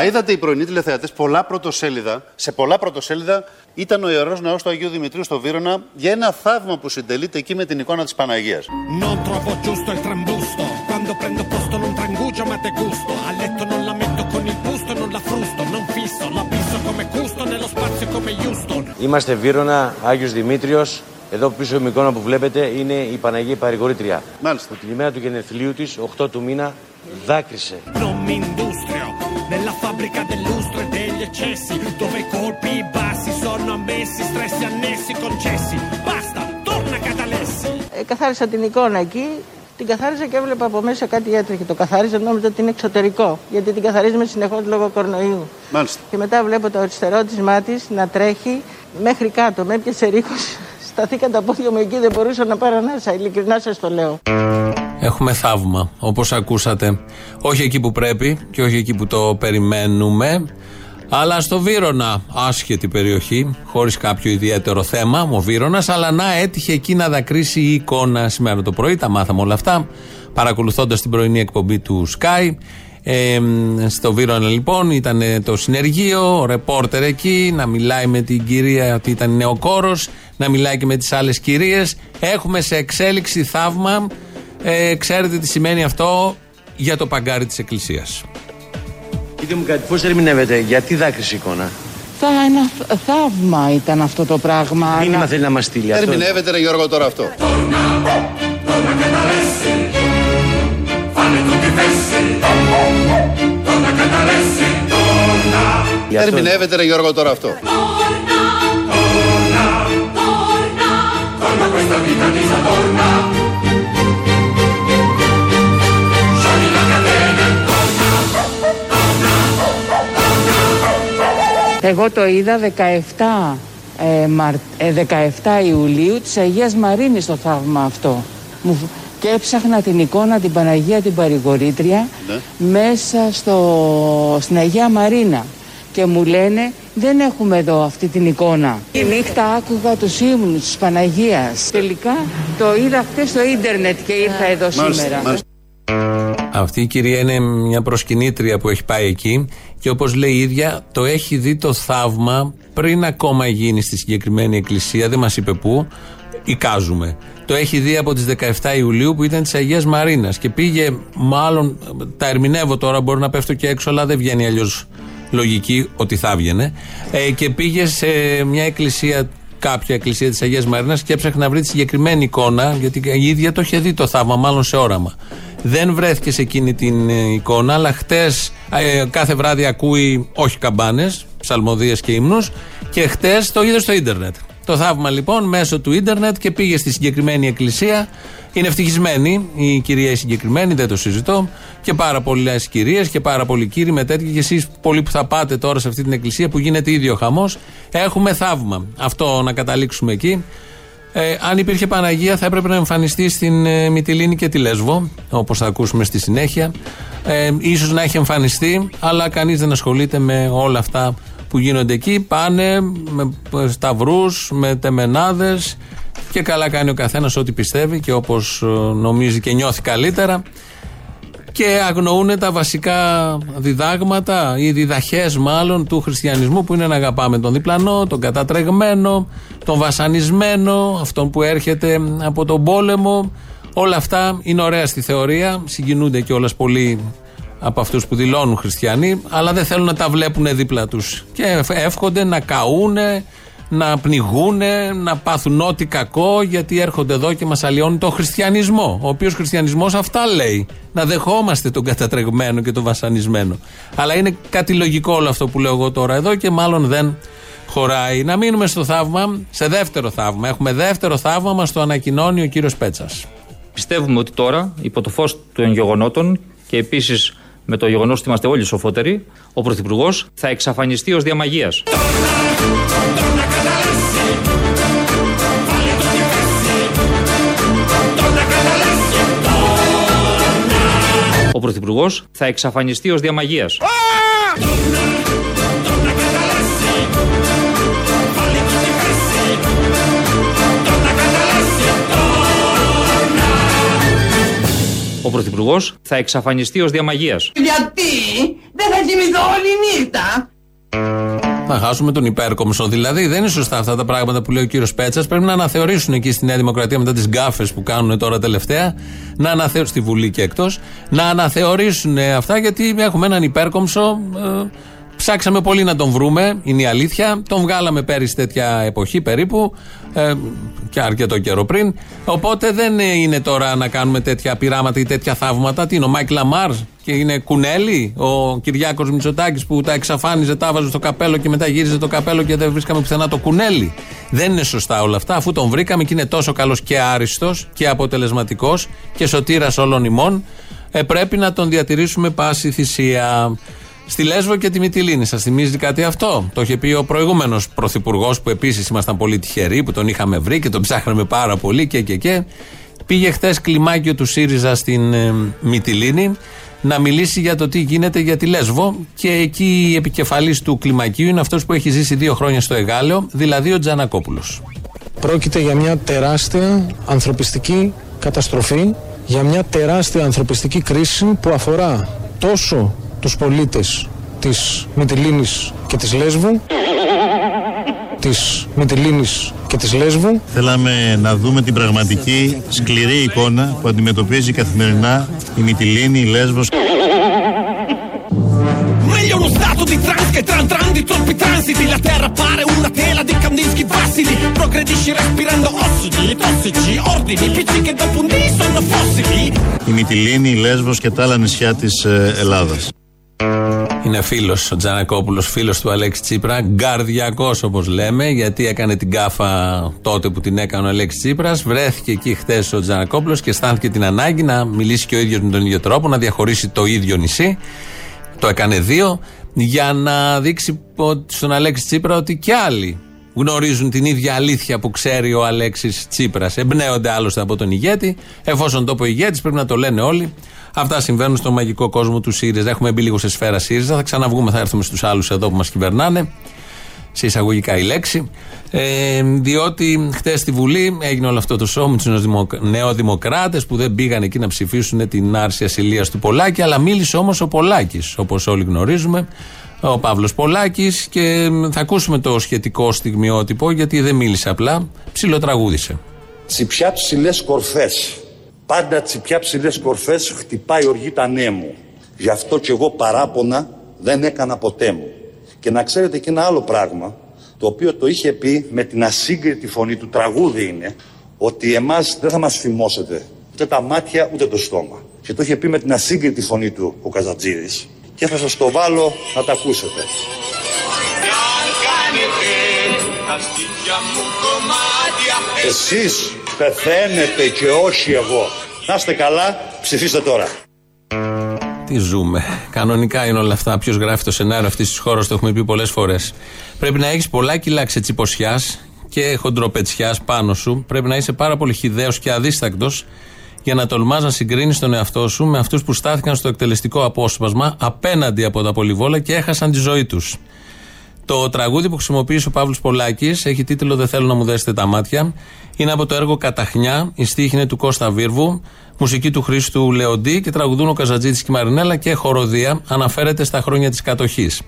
Τα είδατε οι πρωινοί τηλεθεατές, πολλά πρωτοσέλιδα, σε πολλά πρωτοσέλιδα ήταν ο ιερός ναό του Αγίου Δημητρίου στο Βύρονα για ένα θαύμα που συντελείται εκεί με την εικόνα της Παναγίας. Non trovo giusto il trambusto. Quando prendo posto non trangugio ma te gusto. A letto non la metto con il busto, non la frusto, non fisso, la pisso come custo, nello spazio come Houston. Είμαστε Βύρονα, Άγιος Δημήτριος. Εδώ πίσω η εικόνα που βλέπετε είναι η Παναγία Παρηγορήτρια. Μάλιστα. Που την ημέρα του γενεθλίου της, 8 του μήνα, δάκρυσε. Non mi industrio nella fabbrica del lustro e degli eccessi, dove i colpi bassi sono ammessi, stressi annessi concessi. Basta, torna Catalessi. Ε, καθάρισα την εικόνα εκεί. Την καθάρισα και έβλεπα από μέσα κάτι έτρεχε. Το καθάριζα νόμιζα ότι είναι εξωτερικό. Γιατί την καθαρίζουμε συνεχώς λόγω κορονοϊού. Μάλιστα. Και μετά βλέπω το αριστερό της μάτι να τρέχει μέχρι κάτω. Με έπιασε ρίκο. Σταθήκα τα πόδια μου εκεί, δεν μπορούσα να πάρω ανάσα. Ειλικρινά σας το λέω. Έχουμε θαύμα, όπως ακούσατε. Όχι εκεί που πρέπει και όχι εκεί που το περιμένουμε, αλλά στο Βύρονα, άσχετη περιοχή, χωρίς κάποιο ιδιαίτερο θέμα, ο Βύρονας, αλλά να έτυχε εκεί να δακρύσει η εικόνα σήμερα το πρωί, τα μάθαμε όλα αυτά, παρακολουθώντας την πρωινή εκπομπή του Sky. Ε, στο Βύρονα λοιπόν ήταν το συνεργείο, ο ρεπόρτερ εκεί, να μιλάει με την κυρία ότι ήταν νεοκόρος, να μιλάει και με τις άλλες κυρίες. Έχουμε σε εξέλιξη θαύμα ε, ξέρετε τι σημαίνει αυτό για το παγκάρι της Εκκλησίας. Πείτε μου κάτι, πώς ερμηνεύετε, γιατί δάκρυσε η εικόνα; Θα, ένα θ- θαύμα ήταν αυτό το πράγμα. Μήνυμα αλλά- θέλει να μας στείλει αυτό. Ερμηνεύεται, ρε Γιώργο, τώρα αυτό. Γι' αυτό- Ερμηνεύεται, ρε Γιώργο, τώρα αυτό. Εγώ το είδα 17, ε, Μαρ- ε, 17 Ιουλίου της Αγίας Μαρίνης το θαύμα αυτό. Μου φ- Και έψαχνα την εικόνα την Παναγία την Παρηγορήτρια μέσα στο, στην Αγία Μαρίνα. Και μου λένε δεν έχουμε εδώ αυτή την εικόνα. Η νύχτα άκουγα τους ύμνους της Παναγίας. Τελικά το είδα χτες στο ίντερνετ και ήρθα εδώ Μάλιστα, σήμερα. μάλιστα. Αυτή η κυρία είναι μια προσκυνήτρια που έχει πάει εκεί και όπως λέει η ίδια το έχει δει το θαύμα πριν ακόμα γίνει στη συγκεκριμένη εκκλησία, δεν μας είπε πού, εικάζουμε. Το έχει δει από τις 17 Ιουλίου που ήταν της Αγίας Μαρίνας και πήγε μάλλον, τα ερμηνεύω τώρα μπορεί να πέφτω και έξω αλλά δεν βγαίνει αλλιώς λογική ότι θα έβγαινε ε, και πήγε σε μια εκκλησία κάποια εκκλησία της Αγίας Μαρίνας και έψαχνε να βρει τη συγκεκριμένη εικόνα, γιατί η ίδια το είχε δει το θαύμα, μάλλον σε όραμα. Δεν βρέθηκες σε εκείνη την ε, εικόνα, αλλά χτες κάθε βράδυ ακούει όχι καμπάνες, ψαλμοδίες και ύμνους, και χτες το είδες στο ίντερνετ. Το θαύμα λοιπόν μέσω του ίντερνετ και πήγε στη συγκεκριμένη εκκλησία. Είναι ευτυχισμένη η κυρία η συγκεκριμένη, δεν το συζητώ. Και πάρα πολλές κυρίες και πάρα πολλοί κύριοι με τέτοια. Και εσείς πολλοί που θα πάτε τώρα σε αυτή την εκκλησία που γίνεται ίδιο χαμός. Έχουμε θαύμα. Αυτό να καταλήξουμε εκεί. Ε, αν υπήρχε Παναγία, θα έπρεπε να εμφανιστεί στην ε, Μυτιλίνη και τη Λέσβο, όπως θα ακούσουμε στη συνέχεια. Ε, ίσως να έχει εμφανιστεί, αλλά κανείς δεν ασχολείται με όλα αυτά που γίνονται εκεί. Πάνε με σταυρούς, με τεμενάδες και καλά κάνει ο καθένας ό,τι πιστεύει και όπως νομίζει και νιώθει καλύτερα και αγνοούν τα βασικά διδάγματα ή διδαχές μάλλον του χριστιανισμού που είναι να αγαπάμε τον διπλανό, τον κατατρεγμένο, τον βασανισμένο, αυτόν που έρχεται από τον πόλεμο. Όλα αυτά είναι ωραία στη θεωρία, συγκινούνται και όλες πολύ από αυτούς που δηλώνουν χριστιανοί, αλλά δεν θέλουν να τα βλέπουν δίπλα τους. Και εύχονται να καούνε, να πνιγούνε, να πάθουν ό,τι κακό, γιατί έρχονται εδώ και μας αλλοιώνουν το χριστιανισμό. Ο οποίος χριστιανισμός αυτά λέει. Να δεχόμαστε τον κατατρεγμένο και τον βασανισμένο. Αλλά είναι κάτι λογικό όλο αυτό που λέω εγώ τώρα εδώ και μάλλον δεν χωράει. Να μείνουμε στο θαύμα, σε δεύτερο θαύμα. Έχουμε δεύτερο θαύμα, μας το ανακοινώνει ο κύριος Πέτσας. Πιστεύουμε ότι τώρα, υπό το φως των γεγονότων και επίσης με το γεγονός ότι είμαστε όλοι σοφότεροι, ο Πρωθυπουργός θα εξαφανιστεί ως διαμαγείας. Πρωθυπουργός θα εξαφανιστεί ως διαμαγεία. Ο Πρωθυπουργός θα εξαφανιστεί ως διαμαγεία. Γιατί δεν θα κοιμηθώ όλη νύχτα. Να χάσουμε τον υπέρκομψο. Δηλαδή δεν είναι σωστά αυτά τα πράγματα που λέει ο κύριος Πέτσας. Πρέπει να αναθεωρήσουν εκεί στη Νέα Δημοκρατία μετά τις γκάφες που κάνουν τώρα τελευταία. Να αναθεωρήσουν στη Βουλή και εκτός. Να αναθεωρήσουν αυτά γιατί έχουμε έναν υπέρκομψο. Ε, ψάξαμε πολύ να τον βρούμε, είναι η αλήθεια. Τον βγάλαμε πέρυσι τέτοια εποχή περίπου. Ε, και αρκετό καιρό πριν. Οπότε δεν είναι τώρα να κάνουμε τέτοια πειράματα ή τέτοια θαύματα. Τι είναι ο Μάικλ Λαμάρ και είναι κουνέλι, ο Κυριάκος Μητσοτάκης που τα εξαφάνιζε, τα 'βαζε στο καπέλο και μετά γύριζε το καπέλο και δεν βρίσκαμε πουθενά το κουνέλι. Δεν είναι σωστά όλα αυτά, αφού τον βρήκαμε και είναι τόσο καλός και άριστος και αποτελεσματικός και σωτήρας όλων ημών. Ε, πρέπει να τον διατηρήσουμε πάση θυσία. Στη Λέσβο και τη Μυτιλίνη. Σας θυμίζει κάτι αυτό; Το είχε πει ο προηγούμενος πρωθυπουργός που επίσης ήμασταν πολύ τυχεροί που τον είχαμε βρει και τον ψάχναμε πάρα πολύ και και και. Πήγε χθες κλιμάκιο του ΣΥΡΙΖΑ στην ε, Μυτιλίνη να μιλήσει για το τι γίνεται για τη Λέσβο και εκεί η επικεφαλής του κλιμακίου είναι αυτός που έχει ζήσει δύο χρόνια στο Εγάλεο, δηλαδή ο Τζανακόπουλος. Πρόκειται για μια τεράστια ανθρωπιστική καταστροφή, για μια τεράστια ανθρωπιστική κρίση που αφορά τόσο τους πολίτες της Μυτιλίνης και της Λέσβου της Μυτιλίνης και της Λέσβου. Θέλαμε να δούμε την πραγματική σκληρή εικόνα που αντιμετωπίζει καθημερινά η Μυτιλίνη, η Λέσβος. Meglio uno stato di trans che tran tran di troppi transiti La terra pare una tela di Kandinsky fossili Progredisci respirando ossidi, tossici, ordini Picci che dopo un dì sono fossili Η Μυτιλίνη, η Λέσβος και τα άλλα νησιά της ε, Ελλάδας. Είναι φίλος ο Τζανακόπουλος, φίλος του Αλέξη Τσίπρα, γκαρδιακός όπως λέμε, γιατί έκανε την κάφα τότε που την έκανε ο Αλέξης Τσίπρας. Βρέθηκε εκεί χθες ο Τζανακόπουλος και αισθάνθηκε την ανάγκη να μιλήσει και ο ίδιος με τον ίδιο τρόπο, να διαχωρίσει το ίδιο νησί. Το έκανε δύο, για να δείξει στον Αλέξη Τσίπρα ότι και άλλοι γνωρίζουν την ίδια αλήθεια που ξέρει ο Αλέξης Τσίπρας. Εμπνέονται άλλωστε από τον ηγέτη. Εφόσον το είπε ο ηγέτης, πρέπει να το λένε όλοι. Αυτά συμβαίνουν στο μαγικό κόσμο του ΣΥΡΙΖΑ. Έχουμε μπει λίγο σε σφαίρα ΣΥΡΙΖΑ. Θα ξαναβγούμε, θα έρθουμε στους άλλους εδώ που μας κυβερνάνε. Σε εισαγωγικά η λέξη. Ε, διότι χτες στη Βουλή έγινε όλο αυτό το σώμα με τους νεοδημοκράτες που δεν πήγαν εκεί να ψηφίσουν την άρση ασυλίας του Πολάκη. Αλλά μίλησε όμως ο Πολάκης, όπως όλοι γνωρίζουμε. Ο Παύλος Πολάκης και θα ακούσουμε το σχετικό στιγμιότυπο γιατί δεν μίλησε απλά, ψιλοτραγούδησε. Τσιπιά ψηλές κορφές Πάντα τσιπιά ψηλές κορφές χτυπάει οργή τα νέμου. Γι' αυτό κι εγώ παράπονα δεν έκανα ποτέ μου. Και να ξέρετε και ένα άλλο πράγμα, το οποίο το είχε πει με την ασύγκριτη φωνή του τραγούδι είναι, ότι εμάς δεν θα μας φημώσετε ούτε τα μάτια ούτε το στόμα. Και το είχε πει με την ασύγκριτη φωνή του ο Καζατζίδης. Και θα σας το βάλω να τα ακούσετε. Εσείς πεθαίνετε και όχι εγώ. Να είστε καλά, ψηφίστε τώρα. Τι ζούμε. Κανονικά είναι όλα αυτά. Ποιος γράφει το σενάριο αυτής της χώρας, το έχουμε πει πολλές φορές. Πρέπει να έχεις πολλά κιλά ξετσιποσιά και χοντροπετσιάς πάνω σου. Πρέπει να είσαι πάρα πολύ χιδαίο και αδίστακτος για να τολμάς να συγκρίνεις τον εαυτό σου με αυτούς που στάθηκαν στο εκτελεστικό απόσπασμα απέναντι από τα πολυβόλα και έχασαν τη ζωή τους. Το τραγούδι που χρησιμοποίησε ο Παύλος Πολάκης έχει τίτλο Δεν θέλω να μου δέσετε τα μάτια. Είναι από το έργο Καταχνιά. Η στίχη είναι του Κώστα Βίρβου. Μουσική του Χρήστου Λεοντή και τραγουδούν ο Καζατζήτης και η Μαρινέλα και χοροδία. Αναφέρεται στα χρόνια της κατοχής.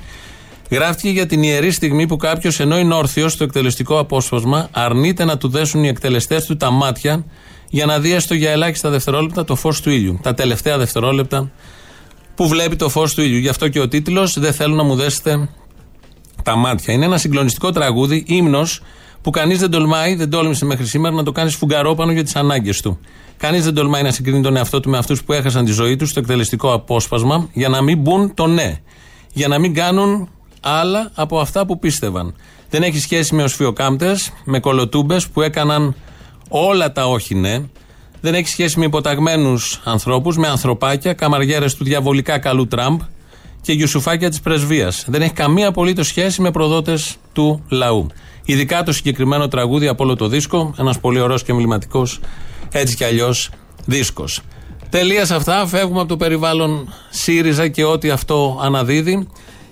Γράφτηκε για την ιερή στιγμή που κάποιος ενώ είναι όρθιος στο εκτελεστικό απόσπασμα αρνείται να του δέσουν οι εκτελεστές του τα μάτια για να δει έστω για ελάχιστα δευτερόλεπτα το φως του ήλιου. Τα τελευταία δευτερόλεπτα που βλέπει το φως του ήλιου. Γι' αυτό και ο τίτλος Δεν θέλω να μου δέσετε τα μάτια. Είναι ένα συγκλονιστικό τραγούδι, ύμνος, που κανείς δεν τολμάει, δεν τόλμησε μέχρι σήμερα να το κάνει σφουγγαρόπανο για τις ανάγκες του. Κανείς δεν τολμάει να συγκρίνει τον εαυτό του με αυτούς που έχασαν τη ζωή τους στο εκτελεστικό απόσπασμα για να μην μπουν το ναι. Για να μην κάνουν άλλα από αυτά που πίστευαν. Δεν έχει σχέση με οσφιοκάμπτες, με κολοτούμπες που έκαναν όλα τα όχι ναι. Δεν έχει σχέση με υποταγμένους ανθρώπους, με ανθρωπάκια, καμαριέρες του διαβολικά καλού Τραμπ, και γιουσουφάκια της πρεσβείας. Δεν έχει καμία απολύτως σχέση με προδότες του λαού. Ειδικά το συγκεκριμένο τραγούδι από όλο το δίσκο, ένας πολύ ωραίος και εμβληματικός έτσι κι αλλιώς δίσκος. Τελεία σε αυτά, φεύγουμε από το περιβάλλον ΣΥΡΙΖΑ και ό,τι αυτό αναδίδει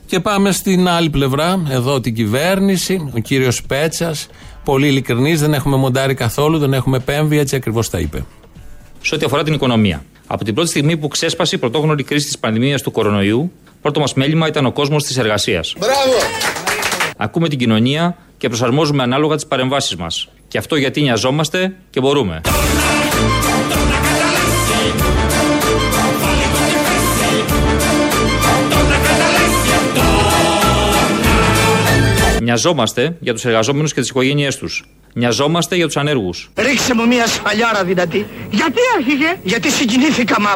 και πάμε στην άλλη πλευρά, εδώ την κυβέρνηση, ο κύριος Πέτσας, πολύ ειλικρινής, δεν έχουμε μοντάρει καθόλου, δεν έχουμε πέμβει, έτσι ακριβώς τα είπε. Σε ό,τι αφορά την οικονομία. Από την πρώτη στιγμή που ξέσπασε η πρωτόγνωρη κρίση της πανδημίας του κορονοϊού, πρώτο μας μέλημα ήταν ο κόσμος της εργασίας. Μπράβο! Ακούμε την κοινωνία και προσαρμόζουμε ανάλογα τις παρεμβάσεις μας. Και αυτό γιατί νοιαζόμαστε και μπορούμε. Νοιαζόμαστε για τους εργαζόμενους και τις οικογένειές τους. Νοιαζόμαστε για τους ανέργους. Ρίξε μου μια σφαλιάρα δυνατή. Γιατί άρχιγε; Γιατί συγκινήθηκα μα.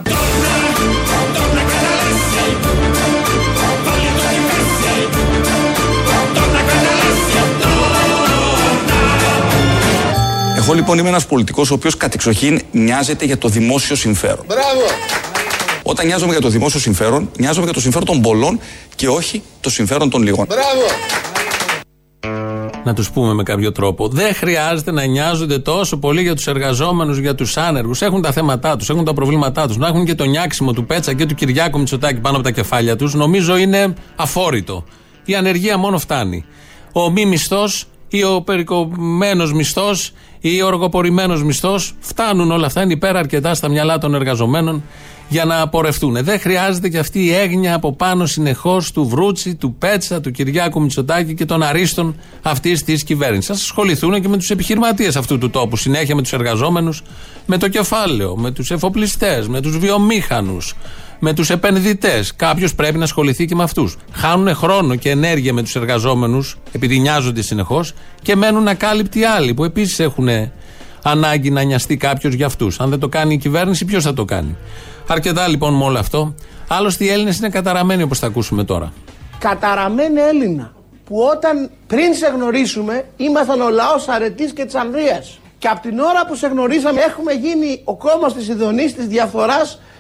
Εγώ λοιπόν είμαι ένας πολιτικός ο οποίος κατεξοχήν νοιάζεται για το δημόσιο συμφέρον. Μπράβο! Όταν νοιάζομαι για το δημόσιο συμφέρον, νοιάζομαι για το συμφέρον των πολλών και όχι το συμφέρον των λίγων. Μπράβο! να τους πούμε με κάποιο τρόπο. Δεν χρειάζεται να νοιάζονται τόσο πολύ για τους εργαζόμενους, για τους άνεργους. Έχουν τα θέματα τους, έχουν τα προβλήματά τους. Να έχουν και το νιάξιμο του Πέτσα και του Κυριάκου Μητσοτάκη πάνω από τα κεφάλια τους, νομίζω είναι αφόρητο. Η ανεργία μόνο φτάνει. Ο μη μισθός ή ο περικομμένος μισθός ή ο οργοπορημένος μισθός φτάνουν όλα αυτά. Είναι υπέρα αρκετά στα μυαλά των εργαζομένων για να πορευτούν. Δεν χρειάζεται και αυτή η έγνοια από πάνω συνεχώς του Βρούτσι, του Πέτσα, του Κυριάκου Μητσοτάκη και των αρίστων αυτής της κυβέρνησης. Α ασχοληθούν και με τους επιχειρηματίες αυτού του τόπου. Συνέχεια με τους εργαζόμενους, με το κεφάλαιο, με τους εφοπλιστές, με τους βιομήχανους, με τους επενδυτές. Κάποιος πρέπει να ασχοληθεί και με αυτούς. Χάνουν χρόνο και ενέργεια με τους εργαζόμενους, επειδή νοιάζονται συνεχώς, και μένουν ακάλυπτοι άλλοι που επίσης έχουν ανάγκη να νοιαστεί κάποιος για αυτούς. Αν δεν το κάνει η κυβέρνηση, ποιος θα το κάνει. Αρκετά λοιπόν με όλο αυτό. Άλλωστε οι Έλληνες είναι καταραμένοι όπως θα ακούσουμε τώρα. Καταραμένοι Έλληνα που όταν πριν σε γνωρίσουμε ήμασταν ο λαός αρετής και της Ανδρεία. Και από την ώρα που σε γνωρίσαμε έχουμε γίνει ο κόμμα της ειδονής, της διαφθορά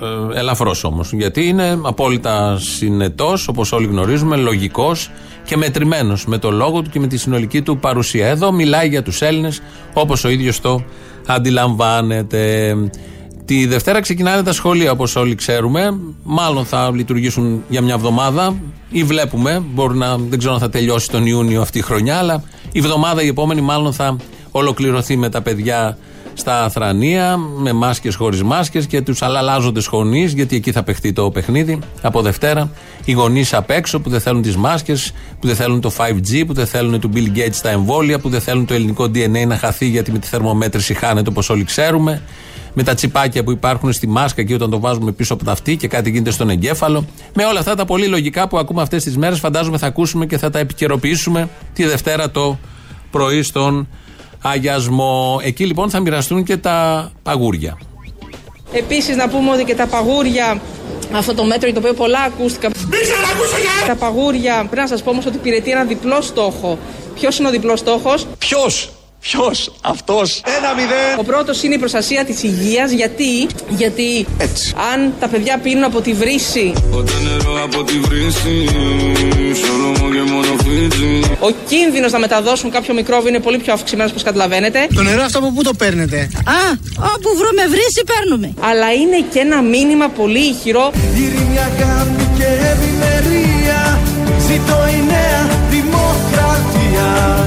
ε, ελαφρώς όμως. Γιατί είναι απόλυτα συνετός, όπως όλοι γνωρίζουμε, λογικός και μετρημένος με το λόγο του και με τη συνολική του παρουσία. Εδώ μιλάει για τους Έλληνες όπως ο ίδιος το αντιλαμβάνεται. Τη Δευτέρα ξεκινάνε τα σχολεία όπως όλοι ξέρουμε. Μάλλον θα λειτουργήσουν για μια εβδομάδα ή βλέπουμε. Μπορεί να, δεν ξέρω αν θα τελειώσει τον Ιούνιο αυτή η χρονιά, αλλά η εβδομάδα η επόμενη μάλλον θα ολοκληρωθεί με τα παιδιά στα Αθρανία, με μάσκες χωρίς μάσκες και τους αλλαλάζοντες γονείς, γιατί εκεί θα παιχτεί το παιχνίδι από Δευτέρα. Οι γονείς απ' έξω που δεν θέλουν τις μάσκες, που δεν θέλουν το 5G, που δεν θέλουν του Bill Gates τα εμβόλια, που δεν θέλουν το ελληνικό DNA να χαθεί γιατί με τη θερμομέτρηση χάνεται όπως όλοι ξέρουμε. Με τα τσιπάκια που υπάρχουν στη μάσκα και όταν το βάζουμε πίσω από τα αυτή και κάτι γίνεται στον εγκέφαλο. Με όλα αυτά τα πολύ λογικά που ακούμε αυτές τις μέρες, φαντάζομαι θα ακούσουμε και θα τα επικαιροποιήσουμε τη Δευτέρα το πρωί στον αγιασμό. Εκεί λοιπόν θα μοιραστούν και τα παγούρια. Επίσης, να πούμε ότι και τα παγούρια, αυτό το μέτρο για το οποίο πολλά ακούστηκαν. Τα παγούρια, πρέπει να σας πω όμως ότι υπηρετεί ένα διπλό στόχο. Ποιος είναι ο διπλός στόχος, Ποιος, ποιος, αυτός; Ένα μηδέν. Ο πρώτος είναι η προστασία της υγείας. Γιατί, γιατί Έτσι. αν τα παιδιά πίνουν από τη βρύση, Ποτέ νερό από τη βρύση Σolo μου και μόνο φύτσι ο κίνδυνος να μεταδώσουν κάποιο μικρόβιο είναι πολύ πιο αυξημένος, όπως καταλαβαίνετε. Το νερό αυτό από πού το παίρνετε; Α, όπου βρούμε βρύση παίρνουμε. Αλλά είναι και ένα μήνυμα πολύ ηχηρό Ειρήνη, αγάπη και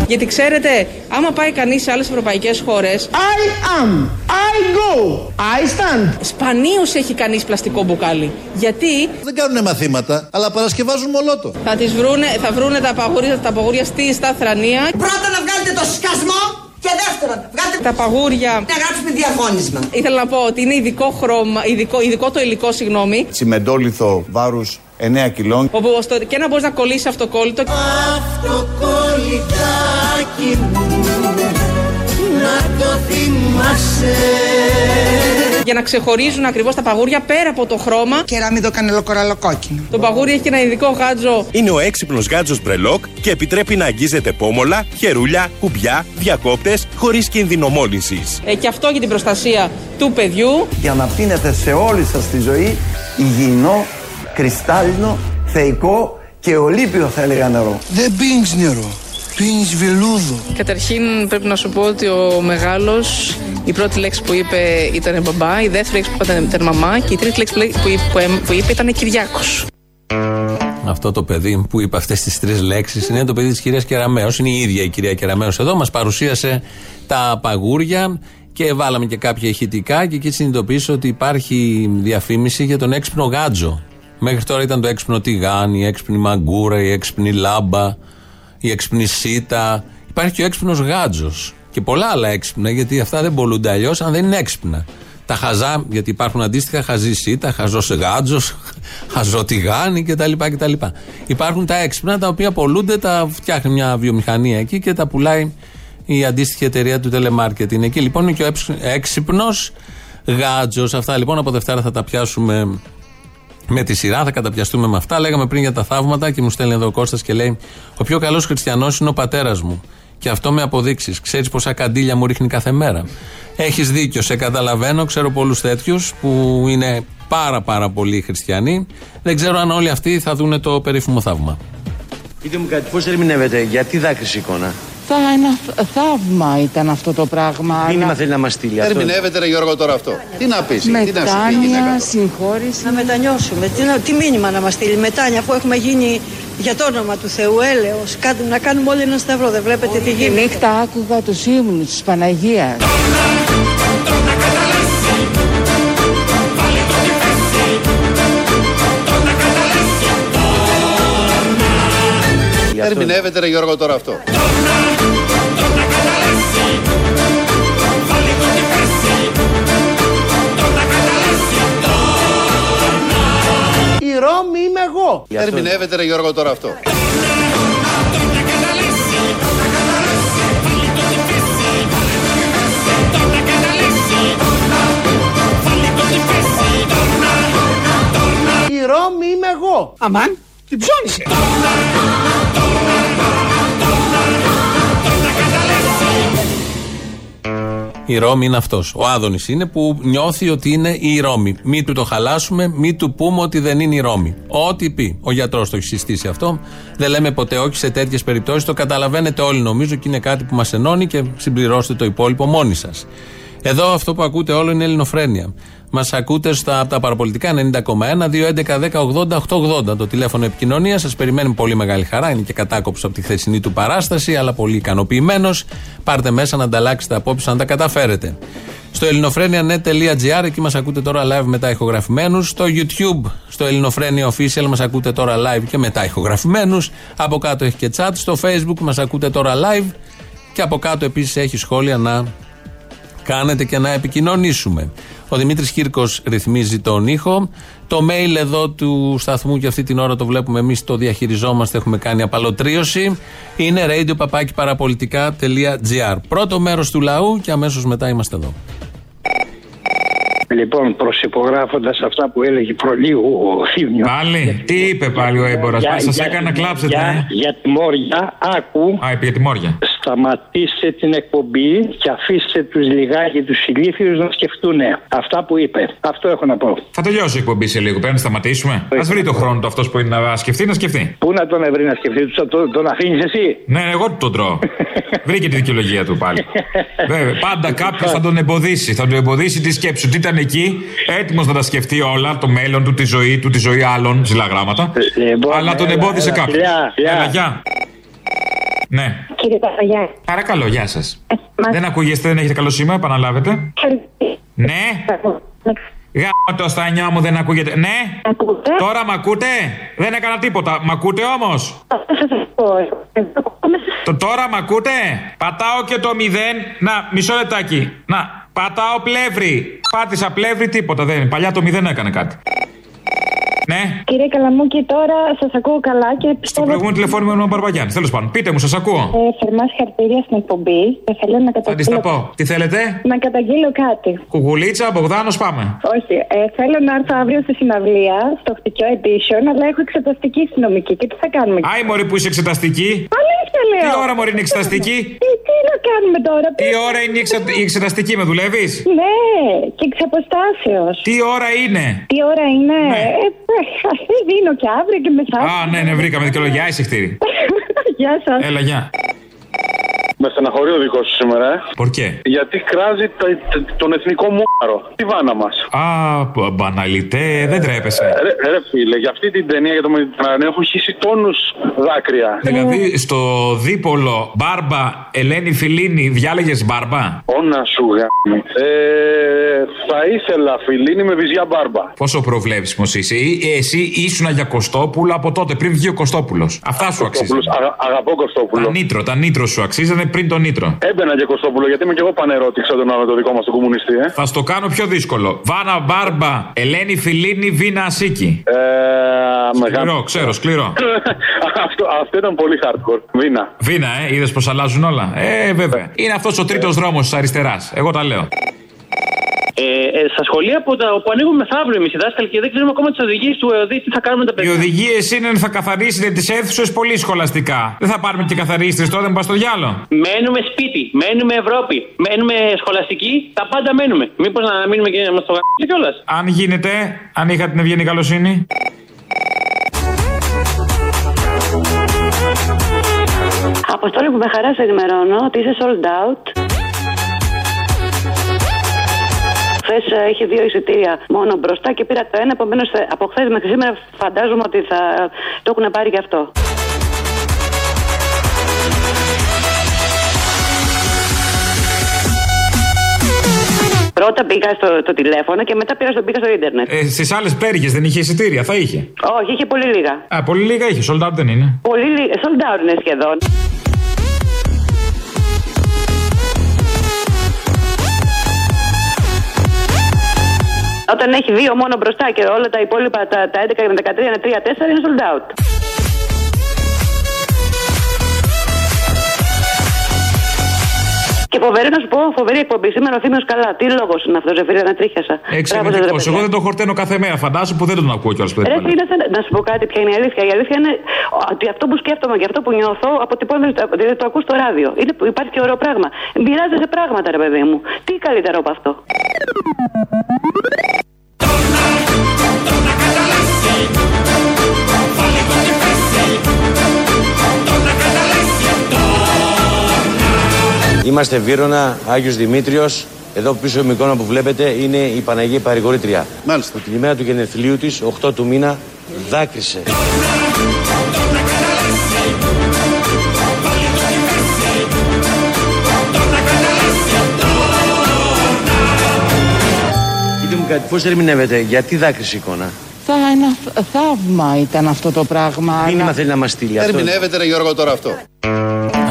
Γιατί ξέρετε, άμα πάει κανείς σε άλλες ευρωπαϊκές χώρες, I am, I go, I stand. σπανίως έχει κανείς πλαστικό μπουκάλι. Γιατί; Δεν κάνουν μαθήματα, αλλά παρασκευάζουν μολότο. θα, τις βρούνε, θα βρούνε τα παγούρια, τα παγούρια στη σταθρανία. Πρώτα να βγάλετε το σκασμό και δεύτερον, βγάλετε Τα παγούρια. να γράψουμε διαγώνισμα. Ήθελα να πω ότι είναι ειδικό χρώμα, ειδικό, ειδικό το υλικό, συγγνώμη. Τσιμεντόλιθο βάρους 9 κιλών. Όπου ώστε και να μπορείς να κολλήσεις αυτοκόλλητο. Αυτοκολλητάκι μου Να το θυμάσαι Για να ξεχωρίζουν ακριβώς τα παγούρια πέρα από το χρώμα. Κεραμίδο κανελοκοραλοκόκκινο. Το παγούρι έχει και ένα ειδικό γάτζο. Είναι ο έξυπνος γάτζος μπρελόκ και επιτρέπει να αγγίζετε πόμολα, χερούλια, κουμπιά, διακόπτες χωρίς κίνδυνο μόλυνσης. Ε, και αυτό για την προστασία του παιδιού. Για να πίνετε σε όλη σας τη ζωή υγιεινό, κρυστάλλινο, θεϊκό και ολύπιο θα έλεγα νερό. Δεν πίνεις νερό, πίνεις βελούδο. Καταρχήν πρέπει να σου πω ότι ο μεγάλος η πρώτη λέξη που είπε ήταν μπαμπά, η δεύτερη λέξη που είπε ήταν μαμά και η τρίτη λέξη που είπε- που είπε, που είπε ήταν Κυριάκος. Αυτό το παιδί που είπε αυτές τις τρεις λέξεις είναι το παιδί της κυρίας Κεραμέο. Είναι η ίδια η κυρία Κεραμέο εδώ. Μας παρουσίασε τα παγούρια και βάλαμε και κάποια ηχητικά και εκεί συνειδητοποίησε ότι υπάρχει διαφήμιση για τον έξυπνο γάτζο. Μέχρι τώρα ήταν το έξυπνο τηγάνι, η έξυπνη μαγκούρα, η έξυπνη λάμπα, η έξυπνη σίτα. Υπάρχει και ο έξυπνος γάτζος. Και πολλά άλλα έξυπνα, γιατί αυτά δεν πολλούνται αλλιώς αν δεν είναι έξυπνα. Τα χαζά, γιατί υπάρχουν αντίστοιχα χαζή σίτα, χαζό γάτζος, χαζό τηγάνι κτλ, κτλ. Υπάρχουν τα έξυπνα τα οποία πολλούνται, τα φτιάχνει μια βιομηχανία εκεί και τα πουλάει η αντίστοιχη εταιρεία του telemarketing. Εκεί λοιπόν είναι και ο έξυπνος γάτζος. Αυτά λοιπόν από Δευτέρα θα τα πιάσουμε με τη σειρά, θα καταπιαστούμε με αυτά. Λέγαμε πριν για τα θαύματα και μου στέλνει εδώ ο Κώστας και λέει: Ο πιο καλός χριστιανός είναι ο πατέρας μου. Και αυτό με αποδείξεις. Ξέρεις πόσα καντήλια μου ρίχνει κάθε μέρα. Έχεις δίκιο, σε καταλαβαίνω. Ξέρω πολλούς τέτοιους που είναι πάρα πάρα πολύ χριστιανοί. Δεν ξέρω αν όλοι αυτοί θα δουν το περίφημο θαύμα. Πείτε μου κάτι, πώς ερμηνεύετε, γιατί δάκρυσε η εικόνα; Θα ένα θ- θαύμα ήταν αυτό το πράγμα. Μήνυμα αλλά θέλει να μας στείλει αυτό; Ερμηνεύεται, ρε Γιώργο, τώρα αυτό. Τι να πεις, τι να σου πει η Μετάνοια, γυναίκα. συγχώρηση. Να μετανιώσουμε. Τι, να- τι μήνυμα να μας στείλει μετάνια αφού έχουμε γίνει για το όνομα του Θεού έλεος. Κάτι, να κάνουμε όλοι ένα σταυρό. Δεν βλέπετε τι Τη γίνεται. νύχτα άκουγα τους ύμνους της Παναγίας. Ερμηνεύεται, ρε Γιώργο, τώρα αυτό. Ερμηνεύεται, ρε Γιώργο, τώρα αυτό. Η Ρώμη είμαι εγώ. Αμάν, την ψώνισε. Η Ρώμη είναι αυτός. Ο Άδωνης είναι που νιώθει ότι είναι η Ρώμη. Μην του το χαλάσουμε, μην του πούμε ότι δεν είναι η Ρώμη. Ό,τι πει. Ο γιατρός το έχει συστήσει αυτό. Δεν λέμε ποτέ όχι σε τέτοιες περιπτώσεις. Το καταλαβαίνετε όλοι νομίζω και είναι κάτι που μας ενώνει και συμπληρώστε το υπόλοιπο μόνοι σας. Εδώ αυτό που ακούτε όλο είναι ελληνοφρένεια. Μας ακούτε στα από τα παραπολιτικά 90,1, 211, 10, 80, 880. Το τηλέφωνο επικοινωνίας σας περιμένει πολύ μεγάλη χαρά. Είναι και κατάκοψο από τη χθεσινή του παράσταση, αλλά πολύ ικανοποιημένος. Πάρτε μέσα να ανταλλάξετε απόψεις αν τα καταφέρετε. Στο ελληνοφρένια.net.gr, εκεί μας ακούτε τώρα live μετά ηχογραφημένους. Στο YouTube, στο Ελληνοφρένια Official, μας ακούτε τώρα live και μετά ηχογραφημένους. Από κάτω έχει και chat. Στο Facebook μας ακούτε τώρα live. Και από κάτω επίσης έχει σχόλια να κάνετε και να επικοινωνήσουμε. Ο Δημήτρης Κύρκος ρυθμίζει τον ήχο. Το mail εδώ του σταθμού και αυτή την ώρα το βλέπουμε εμείς, το διαχειριζόμαστε, έχουμε κάνει απαλωτρίωση. Είναι radio.parapolitica.gr. Πρώτο μέρος του λαού και αμέσως μετά είμαστε εδώ. Λοιπόν, προσυπογράφοντας αυτά που έλεγε προλίγου ο Θήμιος. Πάλι, τι είπε πάλι ο έμπορας, Για- σας για- έκανε να κλάψετε. Για, ε; για τη Μόρια, άκου. Α, είπε για τη Μόρια. Σταματήστε την εκπομπή και αφήστε τους λιγάκι τους ηλίθιους να σκεφτούν αυτά που είπε. Αυτό έχω να πω. Θα τελειώσει η εκπομπή σε λίγο. Πρέπει να σταματήσουμε. Α βρει το χρόνο του αυτός που είναι να σκεφτεί, να σκεφτεί. Πού να τον ευρύ να σκεφτεί, του τον, τον αφήνεις εσύ; Ναι, εγώ του τον τρώω. Βρήκε τη δικαιολογία του πάλι. Βέβαια, πάντα κάποιος θα τον εμποδίσει. Θα τον εμποδίσει τη σκέψη του. Τι ήταν εκεί, έτοιμος να τα σκεφτεί όλα, το μέλλον του, τη ζωή του, τη ζωή άλλων, ψηλά γράμματα. Αλλά τον έλα, εμπόδισε έλα, κάποιος. φιλιά, φιλιά. Έλα, γεια. Ναι. Κύριε Παπαγιά. Παρακαλώ, γεια σας. Δεν ακούγεστε, δεν έχετε καλό σήμα, επαναλάβετε. Ναι. Γάμο το στα νιά μου δεν ακούγεται. Ναι. Τώρα μ' ακούτε; Δεν έκανα τίποτα. Μ' ακούτε όμως; Το τώρα μ' ακούτε; Πατάω και το μηδέν. Να, μισό λεπτάκι. Να, πατάω πλεύρη. Πάτησα πλεύρη, τίποτα δεν είναι. Παλιά το μηδέν έκανε κάτι. Ναι. Κύριε Καλαμούκη, τώρα σας ακούω καλά και Στο πιστεύω. προηγούμενο τηλεφώνημα με τον Μπαρμπαγιάννη. Τέλος πάντων, πείτε μου, σας ακούω. Ε, θερμά συγχαρητήρια στην εκπομπή. Και θέλω να Θα τη τα καταγγείλω. πω. Τι θέλετε, Να καταγγείλω κάτι. Κουκουλίτσα, Μπογδάνο, πάμε. Όχι, ε, θέλω να έρθω αύριο στη συναυλία, στο χτυκιό edition, αλλά έχω εξεταστική στη νομική. Και τι θα κάνουμε; Άι, Μωρή που είσαι εξεταστική. Αλήθεια λέω. Τι ώρα μωρή είναι εξεταστική; Τι, τι να κάνουμε τώρα. Τι ώρα είναι η, εξε- η εξεταστική, με δουλεύεις; Ναι, και εξ αποστάσεως. Τι ώρα είναι; Τι ώρα είναι; Ε, ε, δίνω και αύριο και μεθαύριο. Α, ναι, ναι, βρήκαμε δικαιολογία. Εισηχτήρι. Γεια σας. Έλα, γεια. Με στεναχωρεί ο δικός σου σήμερα, ε. Πορκέ. Γιατί κράζει τα- τα- τον εθνικό μουάρο. Τη βάνα μας. Α, π- μπαναλιτέ, δεν τρέπεσαι. Ρε, ρε φίλε, για αυτή την ταινία για το Μεδιτρανέο έχω χύσει τόνους δάκρυα. Δηλαδή, στο δίπολο Μπάρμπα, Ελένη Φιλίνη, διάλεγες Μπάρμπα; Όνα σου γάμι. Ε, θα ήθελα φιλίνη με βυζιά μπάρμπα. Πόσο προβλέψιμος είσαι. Ή- Εσύ ήσουν για Κωστόπουλο από τότε, πριν βγει ο Κωστόπουλος. Αυτά σου αξίζουν. Κωστόπουλος, αγα- αγαπώ Κωστόπουλο. Τα νήτρο, τα νήτρο σου αξίζανε πριν τον νήτρο. Έμπαινα και Κωστόπουλο γιατί είμαι και εγώ πανερώτηξα τον άλλο το δικό μας τον κομμουνιστή, ε. Θα στο κάνω πιο δύσκολο. Βάνα Μπάρμπα, Ελένη Φιλίνη, Βίνα Ασίκη. Ε, μεγάλο. Σκληρό, ξέρω, σκληρό. αυτό, αυτό ήταν πολύ hardcore. Βίνα. Βίνα, ε, είδες πως αλλάζουν όλα. Ε, βέβαια. Είναι αυτός ο τρίτος δρόμος της αριστεράς. Εγώ τα λέω. Ε, ε, στα σχολεία που, τα, που ανοίγουν μεθαύριο εμείς οι δάσκαλοι και δεν ξέρουμε ακόμα τις οδηγίες του ΕΟΔΗ, τι θα κάνουμε τα Οι παιδιά. οδηγίες είναι ότι θα καθαρίσετε τις αίθουσες πολύ σχολαστικά. Δεν θα πάρουμε και καθαρίστρε τώρα, δεν πας στο διάλο. Μένουμε σπίτι, μένουμε Ευρώπη, μένουμε σχολαστική, τα πάντα μένουμε. Μήπως να μείνουμε και να μας το γράψει κιόλας. Αν γίνεται, αν είχα την ευγενή καλοσύνη. Αποστόλη που με χαράς σε ενημερώνω ότι είσαι sold out. Χθες είχε δύο εισιτήρια μόνο μπροστά και πήρα το ένα. Επομένως από χθες μέχρι σήμερα φαντάζομαι ότι θα το έχουν πάρει και αυτό. Πρώτα πήγα στο το τηλέφωνο και μετά πήγα στο, πήγα στο ίντερνετ. Ε, Στις άλλες πέργες δεν είχε εισιτήρια, θα είχε; Όχι, είχε πολύ λίγα. Α, πολύ λίγα είχε, sold out δεν είναι; Πολύ λίγα. Sold out είναι σχεδόν. Όταν έχει δύο μόνο μπροστά και όλα τα υπόλοιπα, τα, τα 11 με 13 είναι 3-4, είναι sold out. Και φοβερή να σου πω, φοβερή εκπομπή. Σήμερα ο Θήμιος καλά. Τι λόγος είναι αυτός, Ζεφύρια, να τρίχιασα. Εξαιρετικό. Εγώ δεν το χορταίνω κάθε μέρα, φαντάζομαι που δεν τον ακούω κιόλας που δεν Ρε, παλεύω. είναι σαν, να σου πω κάτι, ποια είναι η αλήθεια. Η αλήθεια είναι ότι αυτό που σκέφτομαι και αυτό που νιώθω αποτυπώνω, δηλαδή το ακούς στο ράδιο. Είναι, που υπάρχει και ωραίο πράγμα. Μοιράζεσαι πράγματα, ρε παιδί μου. Τι καλύτερο από αυτό. Είμαστε Βύρονα, Άγιος Δημήτριος. Εδώ πίσω η εικόνα που βλέπετε είναι η Παναγία Παρηγορήτρια. Μάλιστα. Που την ημέρα του γενεθλίου της, 8 του μήνα, δάκρυσε. Πείτε μου κάτι, πώς ερμηνεύετε, γιατί δάκρυσε η εικόνα; Θα ένα θ- θαύμα ήταν αυτό το πράγμα. Μήνυμα αλλά- θέλει να μας στείλει αυτό. Ερμηνεύεται, ρε Γιώργο, τώρα αυτό.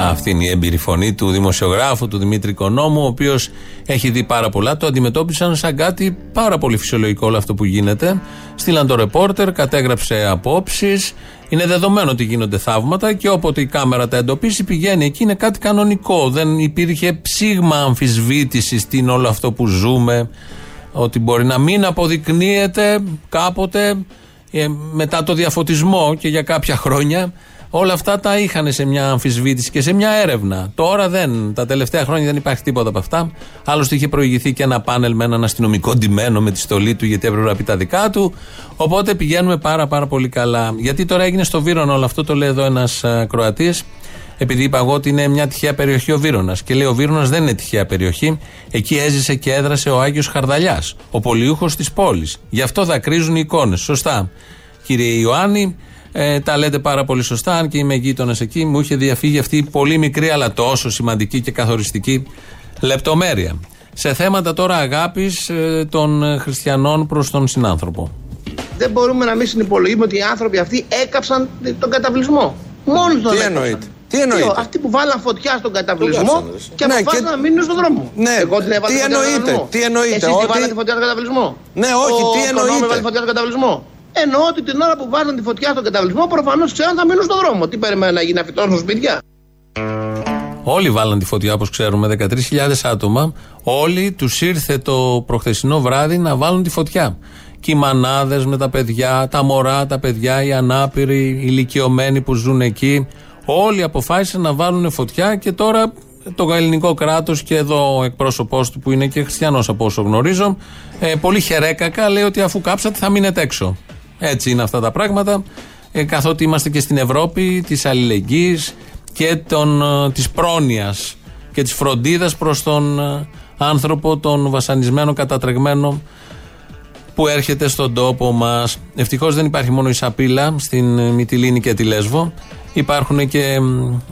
Αυτή είναι η έμπειρη φωνή του δημοσιογράφου, του Δημήτρη Κονόμου, ο οποίος έχει δει πάρα πολλά. Το αντιμετώπισαν σαν κάτι πάρα πολύ φυσιολογικό όλο αυτό που γίνεται. Στείλαν το ρεπόρτερ, κατέγραψε απόψεις. Είναι δεδομένο ότι γίνονται θαύματα και όποτε η κάμερα τα εντοπίσει πηγαίνει εκεί. Είναι κάτι κανονικό. Δεν υπήρχε ψήγμα αμφισβήτησης στην όλο αυτό που ζούμε. Ότι μπορεί να μην αποδεικνύεται κάποτε ε, μετά το διαφωτισμό και για κάποια χρόνια. Όλα αυτά τα είχαν σε μια αμφισβήτηση και σε μια έρευνα. Τώρα δεν. Τα τελευταία χρόνια δεν υπάρχει τίποτα από αυτά. Άλλωστε είχε προηγηθεί και ένα πάνελ με έναν αστυνομικό ντυμένο με τη στολή του γιατί έπρεπε να πει τα δικά του. Οπότε πηγαίνουμε πάρα πάρα πολύ καλά. Γιατί τώρα έγινε στο Βύρονα όλο αυτό, το λέει εδώ ένας Κροατής. Επειδή είπα εγώ ότι είναι μια τυχαία περιοχή ο Βύρονα. Και λέει ο Βύρονα δεν είναι τυχαία περιοχή. Εκεί έζησε και έδρασε ο Άγιος Χαρδαλιάς, ο πολιούχος της πόλης. Γι' αυτό δακρύζουν οι εικόνες. Σωστά. Κύριε Ιωάννη, ε, τα λέτε πάρα πολύ σωστά. Αν και είμαι γείτονας εκεί, μου είχε διαφύγει αυτή η πολύ μικρή αλλά τόσο σημαντική και καθοριστική λεπτομέρεια. Σε θέματα τώρα αγάπης των ε, χριστιανών προς τον συνάνθρωπο. Δεν μπορούμε να μην συνυπολογίσουμε ότι οι άνθρωποι αυτοί έκαψαν τον καταβλισμό. Μόνο τον Τι έκαψαν. εννοείται. Τι εννοείται. Αυτοί που βάλαν φωτιά στον καταβλισμό κάψανε, ρε. και Ναι, αποφάσισαν και- να μείνουν στον δρόμο. Ναι, Εγώ την έβαλα τι φωτιά στον εννοείται, καταβλισμό. τι εννοείται, Εσείς ότι- την βάλατε φωτιά στον καταβλισμό. Ναι, όχι, Ο τι Κονόμου εννοείται. έβαλε φωτιά στον καταβλισμό. Εννοώ ότι την ώρα που βάζαν τη φωτιά στον καταβλισμό, προφανώς ξέραν θα μείνουν στον δρόμο. Τι περιμένουν να γίνει να φυτώσουν σπίτια; Όλοι βάλαν τη φωτιά όπως ξέρουμε, 13.000 άτομα. Όλοι τους ήρθε το προχθεσινό βράδυ να βάλουν τη φωτιά. Και οι μανάδες με τα παιδιά, τα μωρά, τα παιδιά, οι ανάπηροι, οι ηλικιωμένοι που ζουν εκεί. Όλοι αποφάσισαν να βάλουν φωτιά και τώρα το ελληνικό κράτος και εδώ ο εκπρόσωπός του που είναι και χριστιανός από όσο γνωρίζω, ε, πολύ χερέκακα λέει ότι αφού κάψατε θα μείνετε έξω. Έτσι είναι αυτά τα πράγματα. Ε, καθότι είμαστε και στην Ευρώπη της αλληλεγγύης και των, ε, της πρόνοιας και της φροντίδας προς τον ε, άνθρωπο, τον βασανισμένο, κατατρεγμένο που έρχεται στον τόπο μας. Ευτυχώς δεν υπάρχει μόνο η σαπίλα στην ε, Μυτιλίνη και τη Λέσβο. Υπάρχουν και,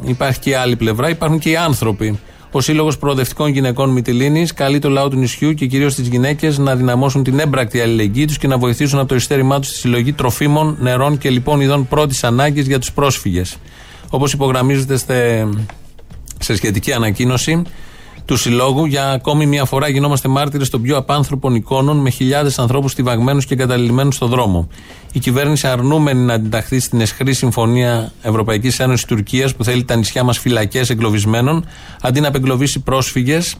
υπάρχει και η άλλη πλευρά, υπάρχουν και οι άνθρωποι. Ο Σύλλογος Προοδευτικών Γυναικών Μυτιλίνης καλεί το λαό του νησιού και κυρίως τις γυναίκες να δυναμώσουν την έμπρακτη αλληλεγγύη τους και να βοηθήσουν από το ειστέρημά τους στη συλλογή τροφίμων, νερών και λοιπόν ειδών πρώτης ανάγκης για τους πρόσφυγες. Όπως υπογραμμίζεται στε, σε σχετική ανακοίνωση του Συλλόγου, για ακόμη μια φορά γινόμαστε μάρτυρες των πιο απάνθρωπων εικόνων με χιλιάδες ανθρώπους στιβαγμένους και εγκαταλειμμένους στο δρόμο. Η κυβέρνηση αρνούμενη να αντιταχθεί στην εσχρή συμφωνία Ευρωπαϊκής Ένωσης Τουρκίας που θέλει τα νησιά μας φυλακές εγκλωβισμένων, αντί να απεγκλωβίσει πρόσφυγες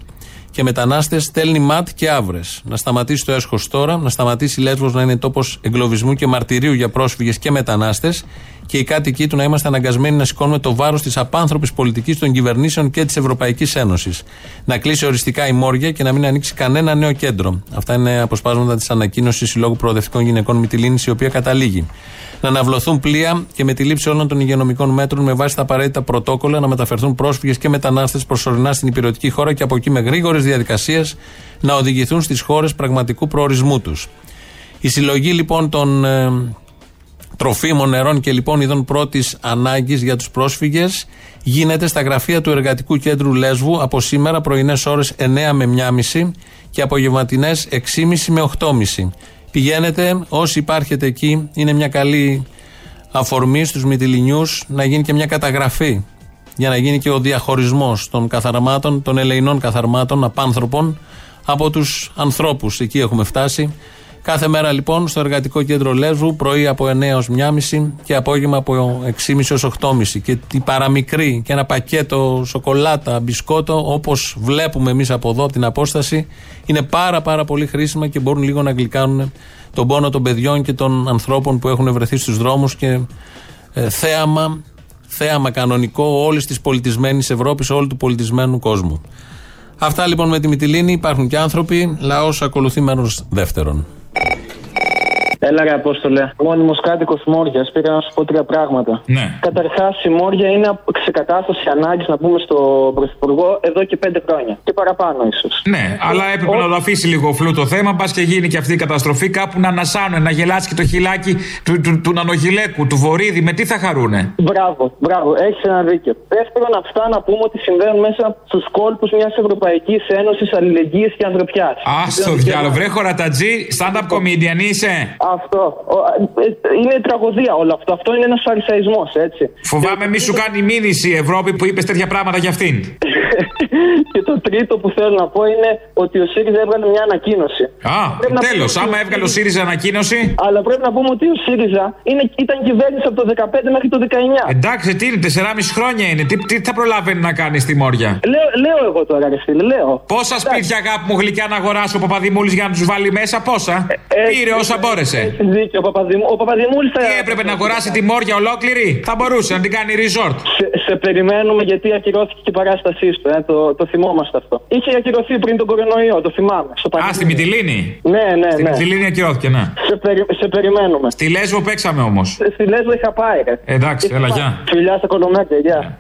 και μετανάστες, στέλνει ματ και άβρες. Να σταματήσει το έσχος τώρα, να σταματήσει η Λέσβος να είναι τόπος εγκλωβισμού και μαρτυρίου για πρόσφυγες και μετανάστες και οι κάτοικοι του να είμαστε αναγκασμένοι να σηκώνουμε το βάρος της απάνθρωπης πολιτικής των κυβερνήσεων και της Ευρωπαϊκής Ένωσης. Να κλείσει οριστικά η Μόρια και να μην ανοίξει κανένα νέο κέντρο. Αυτά είναι αποσπάσματα της ανακοίνωσης Συλλόγου Προοδευτικών Γυναικών Μυτιλίνη, η οποία καταλήγει. Να αναβλωθούν πλοία και με τη λήψη όλων των υγειονομικών μέτρων με βάση τα απαραίτητα πρωτόκολλα να μεταφερθούν πρόσφυγες και μετανάστες προσωρινά στην υπηρετική χώρα και από εκεί με γρήγορες διαδικασίες να οδηγηθούν στις χώρες πραγματικού προορισμού τους. Η συλλογή λοιπόν των ε, τροφίμων, νερών και λοιπόν ειδών πρώτης ανάγκης για τους πρόσφυγες γίνεται στα γραφεία του Εργατικού Κέντρου Λέσβου από σήμερα πρωινές ώρες 9 με 1.30 και απογευματινές 6.30 με 8.30. Πηγαίνετε, όσοι υπάρχετε εκεί, είναι μια καλή αφορμή στους Μυτιλινιούς να γίνει και μια καταγραφή για να γίνει και ο διαχωρισμός των καθαρμάτων, των ελεηνών καθαρμάτων, απάνθρωπων από τους ανθρώπους. Εκεί έχουμε φτάσει. Κάθε μέρα λοιπόν στο εργατικό κέντρο Λέσβου, πρωί από 9 έως 1.30 και απόγευμα από 6.30 έως 8.30. Και η παραμικρή και ένα πακέτο σοκολάτα, μπισκότο, όπως βλέπουμε εμείς από εδώ από την απόσταση, είναι πάρα πάρα πολύ χρήσιμα και μπορούν λίγο να γλυκάνουν τον πόνο των παιδιών και των ανθρώπων που έχουν βρεθεί στους δρόμους και ε, θέαμα, θέαμα κανονικό όλης της πολιτισμένης Ευρώπης, όλου του πολιτισμένου κόσμου. Αυτά λοιπόν με τη Μυτιλίνη. Υπάρχουν και άνθρωποι. Λαός ακολουθεί μέρος δεύτερον. Thank you. Έλα, ρε Απόστολε. Μόνιμος κάτοικος Μόρια. Πήγα να σου πω τρία πράγματα. Ναι. Καταρχάς, η Μόρια είναι ξεκατάσταση ανάγκης να πούμε στον Πρωθυπουργό εδώ και πέντε χρόνια. Και παραπάνω, ίσως. Ναι, αλλά έπρεπε να το αφήσει λίγο φλού το θέμα. Πα και γίνει και αυτή η καταστροφή κάπου να ανασάνουν, να γελάσει και το χιλάκι του, του, του νανογιλέκου, του βορίδι. Με τι θα χαρούνε; Μπράβο, μπράβο, έχεις ένα δίκιο. Δεύτερον, αυτά να πούμε ότι συμβαίνουν μέσα στους κόλπους μιας Ευρωπαϊκής Ένωσης Αλληλεγγύης και Ανθρωπιάς. Α το διάλογο, βρε χωρατατζή, stand-up comedian είσαι. Αυτό. Ο- ε, Είναι τραγωδία όλο αυτό. Αυτό είναι ένας φαρισαϊσμός, έτσι. Φοβάμαι μη σου κάνει μήνυση η Ευρώπη που είπες τέτοια πράγματα για αυτήν. και το τρίτο που θέλω να πω είναι ότι ο ΣΥΡΙΖΑ έβγαλε μια ανακοίνωση. Α, Πρέπει να τέλος. πούμε- Άμα έβγαλε ο ΣΥΡΙΖΑ ανακοίνωση. Αλλά πρέπει να πούμε ότι ο ΣΥΡΙΖΑ είναι, ήταν κυβέρνηση από το 15 μέχρι το 19. Εντάξει, τι είναι, 4,5 χρόνια είναι. Τι, τι θα προλάβαινε να κάνει στη Μόρια; Λέω, λέω εγώ τώρα, ρε φίλε, λέω. Πόσα σπίτια αγάπη μου γλυκιά να αγοράσει ο Παπαδημούλης για να τους βάλει μέσα, πόσα; Πήρε όσα μπόρεσε. Έχει δίκιο, ο, Παπαδημού, ο Παπαδημούλης θα... Τι έπρεπε να αγοράσει τη Μόρια ολόκληρη; Θα μπορούσε να την κάνει resort. Σε, σε περιμένουμε γιατί ακυρώθηκε και η παράστασή σου, ε, το, το θυμόμαστε αυτό. Είχε ακυρωθεί πριν τον κορονοϊό, το θυμάμαι. Στο Α, στη Μυτιλίνη; Ναι, ναι, Στη ναι. Μυτιλίνη ακυρώθηκε, ναι. Σε, περι, σε περιμένουμε. Στη Λέσβο παίξαμε όμως. Στη- Στη Λέσβο είχα πάει, ρε. Εντάξει, έλα, γεια. Φιλιά στα κολομέτια, γεια.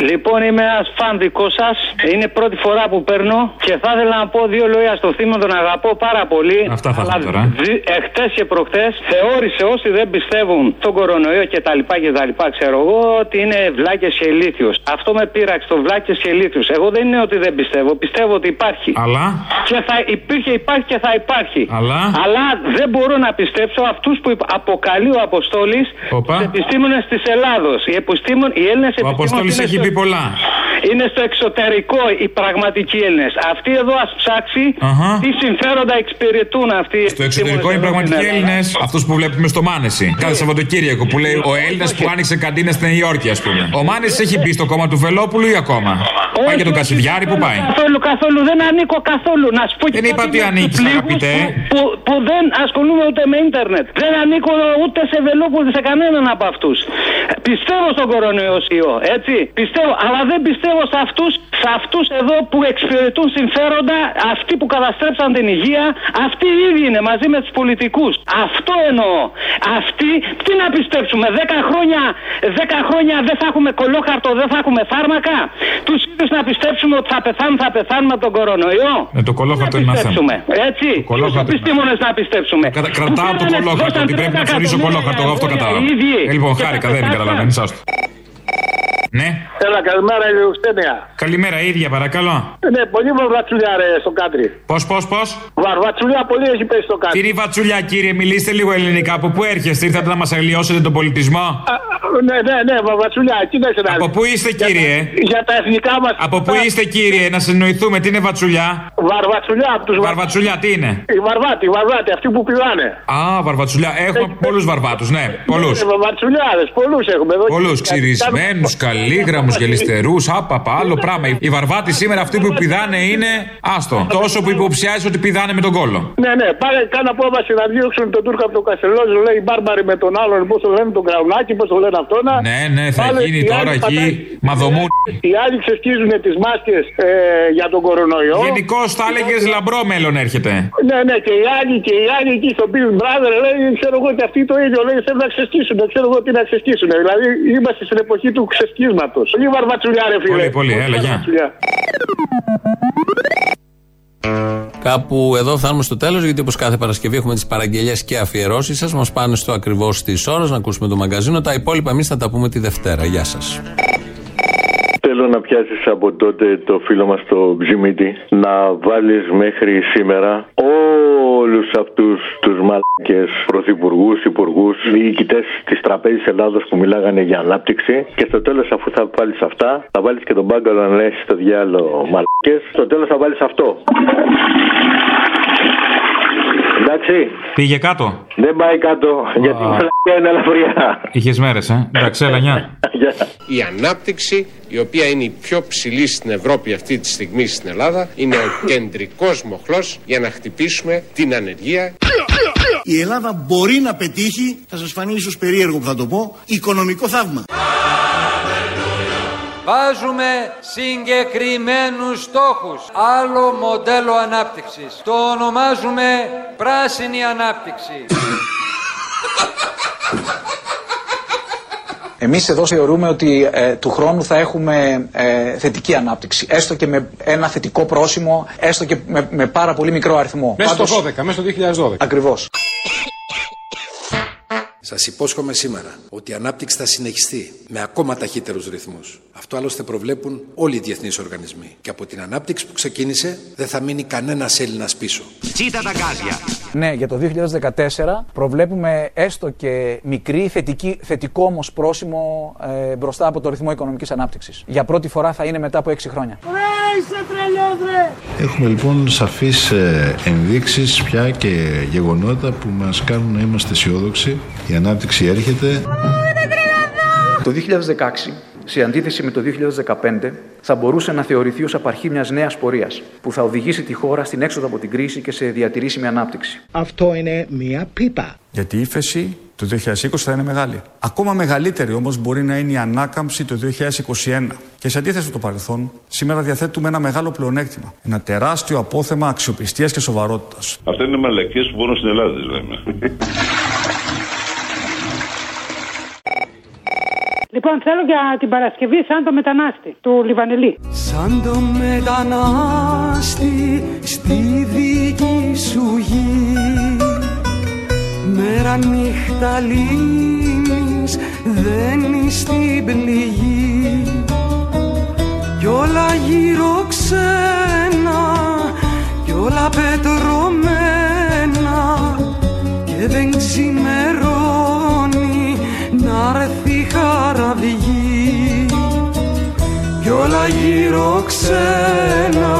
Λοιπόν, είμαι ένας φαν δικός σας. Είναι πρώτη φορά που παίρνω και θα ήθελα να πω δύο λόγια στο θύμα. Τον αγαπώ πάρα πολύ. Αυτά θα Αλλά πω τώρα. δι- Εχθές και προχθές θεώρησε όσοι δεν πιστεύουν στον κορονοϊό και τα λοιπά και τα λοιπά, ξέρω εγώ, ότι είναι βλάκες και ηλίθιος. Αυτό με πείραξε το βλάκες και ηλίθιου. Εγώ δεν είναι ότι δεν πιστεύω. Πιστεύω ότι υπάρχει. Αλλά; Και θα υπήρχε, υπάρχει και θα υπάρχει. Αλλά; Αλλά δεν μπορώ να πιστέψω αυτούς που υπ- αποκαλεί ο Αποστόλης Οπα. τους επιστήμονες της Ελλάδος. Οι, επιστήμον, οι Έλληνες Ο Αποστόλης έχει πει πολλά. Είναι στο εξωτερικό οι πραγματικοί Έλληνες. Αυτοί εδώ ας ψάξει Αχα. τι συμφέροντα εξυπηρετούν αυτοί. Στο εξωτερικό οι πραγματικοί Έλληνες, αυτούς που βλέπουμε στο Μάνεση. Κάθε Σαββατοκύριακο που λέει ο Έλληνας που άνοιξε καντίνα στην Νέα Υόρκη, ας πούμε. Ο Μάνεσης έχει μπει στο κόμμα του Βελόπουλου ή ακόμα; Πάει για τον Κασιδιάρη που πάει; Καθόλου, καθόλου, δεν ανήκω καθόλου. Να σου πω και Δεν είπα κάτι ότι για τους ανήκεις, πλήγους αγαπητέ. Που, που, που δεν ασχολούμαι ούτε με ίντερνετ. Δεν ανήκω ούτε σε Βελόπουλο, σε κανέναν από αυτούς. Πιστεύω στον κορονοϊό, έτσι. Πιστεύω, αλλά δεν πιστεύω σε αυτούς σε αυτούς εδώ που εξυπηρετούν συμφέροντα, αυτοί που καταστρέψαν την υγεία, αυτοί οι ίδιοι είναι μαζί με τους πολιτικούς. Αυτό εννοώ. Αυτοί, τι να πιστέψουμε, 10 χρόνια, 10 χρόνια δεν θα έχουμε κολόχαρτο, δεν θα έχουμε φάρμακα. Τους ίδιους να πιστέψουμε ότι θα πεθάνουν, θα πεθάνουν με τον κορονοϊό. Ε, το κολόχαρτο είναι ένα θέμα. πιστέψουμε. Έτσι. Το κολόχαρτο Του επιστήμονες να πιστέψουμε. Κατα- Κρατάω το Δώσανε- κολόχαρτο, δώσανε ότι πρέπει να 30 ψωνίσω κολόχαρτο. Εγώ αυτό εκατομμύρια κατάλαβα. οι ίδιοι. Ε, Λοιπόν, Και χάρηκα, τα δεν πετάξαν. καταλαβαίνεις. Άστο. Ναι. Έλα, καλημέρα, η Εουστένια. Καλημέρα, ίδια παρακαλώ. Ναι, πολύ βαρβατσουλιά ρε στο κάτρι. Πώς, πώς, πώς; Βαρβατσουλιά πολύ έχει πέσει στο Τι κάτρι. είναι η βατσουλιά, κύριε, μιλήστε λίγο ελληνικά. Από πού έρχεστε, ήρθατε να μας αγλιώσετε τον πολιτισμό; Α, Ναι, ναι, ναι, βαρβατσουλιά, κοίταξε να Από δεις. πού είστε, Για τα- κύριε; Για τα εθνικά μα. Από πού είστε, κύριε, να συνοηθούμε, τι είναι βατσουλιά; Βαρβατσουλιά από του Βαρβατσουλιά, τι είναι; Οι βαρβάτι, οι βαρβάτι, αυτοί που πηδάνε. Α, βαρβατσουλιά. Έχουμε πολλούς βαρβάτους, ναι, πολλούς. Βαρβατσουλιάδε, πολλούς έχουμε εδώ. Πολλούς ξυρισμένους, καλήγραμμου, γελιστερούς, άπαπα, άλλο πράγμα. Οι βαρβάτοι σήμερα αυτοί που πηδάνε είναι. Άστο. Τόσο που υποψιάζεις ότι πηδάνε με τον κόλο. Ναι, ναι, πάρε κάνα απόφαση να διώξουν τον Τούρκο από το Κασελόζο, λέει μπάρμπαροι με τον άλλον, πώς το λένε, τον Κραουνάκη, πώς το λένε αυτό. Να. Ναι, ναι, θα Πάλι γίνει οι τώρα άλλοι εκεί πατάνε- μαδομού. Οι άλλοι ξεσκίζουν τις μάσκε ε, για τον κορονοϊό. Γενικώ θα έλεγες λαμπρό μέλλον έρχεται. Ναι, ναι, και οι άλλοι, και οι άλλοι εκεί στο Big Brother λέει, ξέρω εγώ και αυτοί το ίδιο λέει, θέλουν να ξεσκίσουν, δεν ξέρω εγώ τι να ξεσκίσουν. Δηλαδή είμαστε στην εποχή του ξεσκίσματο. Πολύ βαρβατσουλιά, ρε φίλε. Πολύ, πολύ, έλα, γεια. βαρβατσουλιά. Κάπου εδώ φτάνουμε στο τέλος, γιατί όπως κάθε Παρασκευή έχουμε τις παραγγελίες και αφιερώσεις σας. Μας πάνε στο ακριβώς τη ώρα να ακούσουμε το μαγκαζίνο. Τα υπόλοιπα εμείς θα τα πούμε τη Δευτέρα. Γεια σας. Θέλω να πιάσεις από τότε το φίλο μας το Ξημίτη να βάλεις μέχρι σήμερα όλους αυτούς τους μαλακές πρωθυπουργούς, υπουργούς, διοικητές της τραπέζης Ελλάδος που μιλάγανε για ανάπτυξη και στο τέλος αφού θα βάλεις αυτά θα βάλεις και τον μπάγκαλο να λες στο διάλογο μαλακές στο τέλος θα βάλεις αυτό. Εντάξει, Πήγε κάτω. δεν πάει κάτω γιατί η μαλακία είναι ελαφριά. Είχες μέρες, ε. Εντάξει, έλα, γεια. Η ανάπτυξη, η οποία είναι η πιο ψηλή στην Ευρώπη αυτή τη στιγμή στην Ελλάδα, είναι ο κεντρικός μοχλός για να χτυπήσουμε την ανεργία. Η Ελλάδα μπορεί να πετύχει, θα σας φανεί ίσως περίεργο που θα το πω, οικονομικό θαύμα. Βάζουμε συγκεκριμένους στόχους. Άλλο μοντέλο ανάπτυξης. Το ονομάζουμε πράσινη ανάπτυξη. Εμείς εδώ θεωρούμε ότι ε, του χρόνου θα έχουμε ε, θετική ανάπτυξη. Έστω και με ένα θετικό πρόσημο, έστω και με, με πάρα πολύ μικρό αριθμό. Μέσα στο Πάντως- 12, μέσα στο 2012. Ακριβώς. Σας υπόσχομαι σήμερα ότι η ανάπτυξη θα συνεχιστεί με ακόμα ταχύτερους ρυθμούς. Αυτό άλλωστε προβλέπουν όλοι οι διεθνείς οργανισμοί. Και από την ανάπτυξη που ξεκίνησε δεν θα μείνει κανένας Έλληνας πίσω. Τσίτα τα γκάζια. Ναι, για το 2014 προβλέπουμε έστω και μικρή θετική, θετικό όμως πρόσημο ε, μπροστά από το ρυθμό οικονομικής ανάπτυξης. Για πρώτη φορά θα είναι μετά από 6 χρόνια. είσαι τρελός ρε! Έχουμε λοιπόν σαφείς ε, ενδείξεις πια και γεγονότα που μας κάνουν να είμαστε αισιόδοξοι. Η ανάπτυξη έρχεται. Το 2016, σε αντίθεση με το 2015, θα μπορούσε να θεωρηθεί ως απαρχή μιας νέας πορείας, που θα οδηγήσει τη χώρα στην έξοδο από την κρίση και σε διατηρήσιμη ανάπτυξη. Αυτό είναι μία πίπα. Γιατί η ύφεση το 2020 θα είναι μεγάλη. Ακόμα μεγαλύτερη όμως μπορεί να είναι η ανάκαμψη το 2021. Και σε αντίθεση με το παρελθόν, σήμερα διαθέτουμε ένα μεγάλο πλεονέκτημα. Ένα τεράστιο απόθεμα αξιοπιστίας και σοβαρότητας. Αυτά είναι μαλακίες που μπορούν στην Ελλάδα, λέμε. Λοιπόν, θέλω για την Παρασκευή σαν το μετανάστη του Λιβανελή. Σαν το μετανάστη στη δική σου γη. Μέρα νύχτα λύνεις, δένεις στην πληγή. Κι όλα γύρω ξένα, κι όλα πετρωμένα. Και δεν ξημερώνεις γύρω ξένα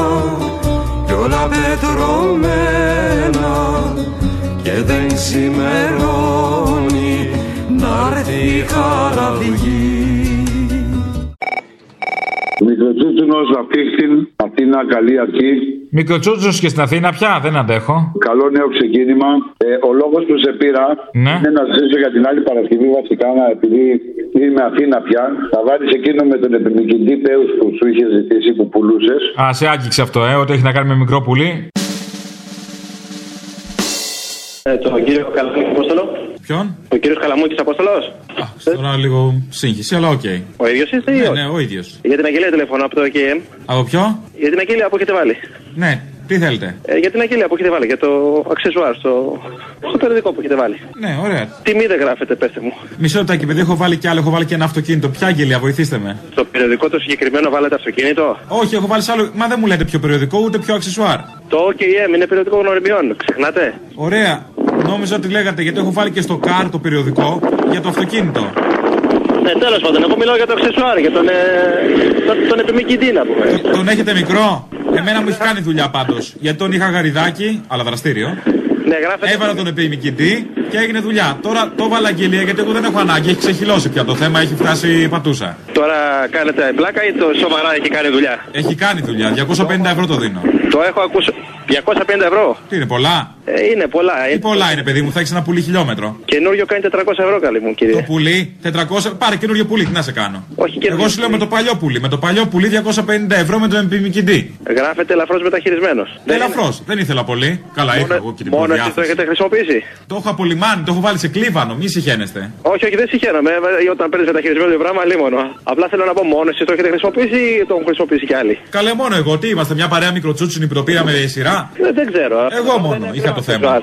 κι όλα πετρωμένα και δεν ξημερώνει να έρθει η χαραυγή. Μικροτσούτσουνος αυτή στην Αθήνα, καλή αρχή. Μικροτσούτσο και στην Αθήνα πια, δεν αντέχω. Καλό νέο ξεκίνημα. Ε, ο λόγος που σε πήρα Ναι. είναι να ζήσω για την άλλη Παρασκευή βασικά, να- επειδή είμαι Αθήνα πια. Θα βάλεις εκείνο με τον επιμηκητή Πέους που σου είχε ζητήσει που πουλούσες. Α, σε άγγιξε αυτό, ε, ότι έχει να κάνει με μικρό πουλί. Ε, τον κύριο Καλαμούκης Απόστολο. Ποιον; Ο κύριος Καλαμούκης Απόστολος. Τώρα λίγο σύγχυση, αλλά οκ. Ο ίδιος είστε ή Ναι, όχι; ναι, ο ίδιος. Για την αγγελία τηλεφωνώ από το KM. Από ποιο; Για την αγγελία που έχετε βάλει. Ναι, τι θέλετε; Ε, για την αγγελία που έχετε βάλει. Για το αξεσουάρ στο, στο περιοδικό που έχετε βάλει. Ναι, ωραία. Τιμή δεν γράφετε, πέστε μου. Μισό λεπτάκι, παιδί, έχω βάλει κι άλλο, έχω βάλει και ένα αυτοκίνητο. Ποια αγγελία, βοηθήστε με. Στο περιοδικό το συγκεκριμένο βάλετε αυτοκίνητο; Όχι, έχω βάλει σε άλλο. Μα δεν μου λέτε ποιο περιοδικό, ούτε ποιο αξεσουάρ. Το OKM είναι περιοδικό γνωριμιών. Ξεχνάτε; Ωραία. Νόμιζα ότι λέγατε γιατί έχω βάλει και στο car το περιοδικό για το αυτοκίνητο. Ναι, τέλος πάντων, εγώ μιλάω για το αξεσουάρ, για τον, ε, τον, τον επιμηκητή να πούμε. Τον έχετε μικρό; Εμένα μου έχει κάνει δουλειά πάντως. Γιατί τον είχα γαριδάκι, αλλά δραστήριο. Ναι, γράφετε. Έβαλα τον επιμηκητή και έγινε δουλειά. Τώρα το έβαλα αγγελία γιατί εγώ δεν έχω ανάγκη. Έχει ξεχυλώσει πια το θέμα, έχει φτάσει πατούσα. Τώρα κάνετε πλάκα ή το σοβαρά έχει κάνει δουλειά; Έχει κάνει δουλειά. 250 ευρώ το δίνω. Το έχω ακούσει. 250 ευρώ. Τι είναι, πολλά; Ε, είναι πολλά. Τι πολλά είναι, παιδί μου, θα έχεις ένα πουλί χιλιόμετρο. Καινούριο κάνει 400 ευρώ, καλή μου κύριε. Το πουλί, 400. Πάρε καινούριο πουλί, τι να σε κάνω. Όχι, Εγώ σου λέω με το παλιό πουλί. Με το παλιό πουλί 250 ευρώ με τον επιμηκητή. Γράφεται ελαφρώς μεταχειρισμένος. Ελαφρώς, δεν ήθελα πολύ. Καλά, είχα εγώ και την Μόνο εσείς το προδιάθεση. έχετε χρησιμοποιήσει. Το έχω απολυμάνει, το έχω βάλει σε κλίβανο, μη συχαίνεστε. Όχι, όχι, δεν συγχαίρομαι. Ε, Όταν παίρνεις μεταχειρισμένο το πράγμα, λίμωνο. Απλά θέλω να πω μόνο εσείς το έχετε χρησιμοποιήσει ή το έχουν χρησιμοποιήσει κι άλλοι; Καλέ μόνο εγώ, τι είμαστε, μια παρέα μικροτσούτσινη που το πήραμε σειρά. Ε, δεν ξέρω. Εγώ μόνο είχα το θέμα.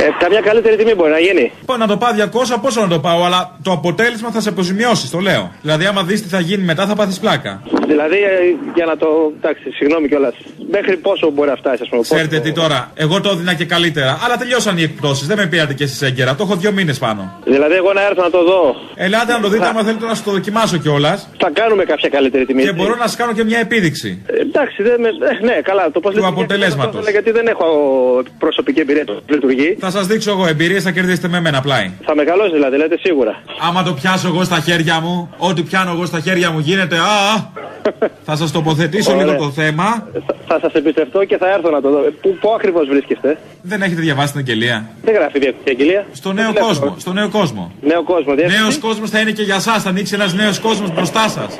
Ε, καμιά καλύτερη τιμή μπορεί να γίνει. Πω να το πάω 200, πόσο να το πάω, αλλά το αποτέλεσμα θα σε αποζημιώσεις, το λέω. Δηλαδή, άμα δεις τι θα γίνει μετά, θα πάθεις πλάκα. Δηλαδή, ε, για να το. Εντάξει, συγγνώμη κιόλας. Μέχρι πόσο μπορεί να φτάσεις, ας πούμε. πόσο- Ξέρετε τι τώρα, εγώ το έδινα και καλύτερα. Αλλά τελειώσαν οι εκπτώσεις, δεν με πήρατε και εσείς έγκαιρα. Το έχω δύο μήνες πάνω. Δηλαδή, εγώ να έρθω να το δω. Ελάτε να το δείτε, άμα θέλετε να σου το δοκιμάσω κιόλας. Θα κάνουμε κάποια καλύτερη τιμή. Και μπορώ να σας κάνω και μια επίδειξη. Ε, εντάξει, δεν με... ε, ναι, καλά. Το πώς Του αποτελέσματος. Γιατί δεν έχω προσωπική εμπειρία το λειτουργεί. Θα σας δείξω εγώ εμπειρίες, θα κερδίσετε με μένα πλάι. Θα μεγαλώσεις δηλαδή, λέτε σίγουρα. Άμα το πιάσω εγώ στα χέρια μου, ό,τι πιάνω εγώ στα χέρια μου γίνεται. Α, α. θα σας τοποθετήσω Ωραία. λίγο το θέμα. Θα σας εμπιστευτώ και θα έρθω να το δω. Ε, Πού, πού ακριβώς βρίσκεστε; Δεν έχετε διαβάσει την αγγελία. Δεν γράφει η αγγελία. Στο νέο κόσμο. Στο νέο κόσμο. Νέο κόσμο. Νέος κόσμος θα είναι και για εσά. Θα ανοίξει ένας νέος κόσμος μπροστά σας.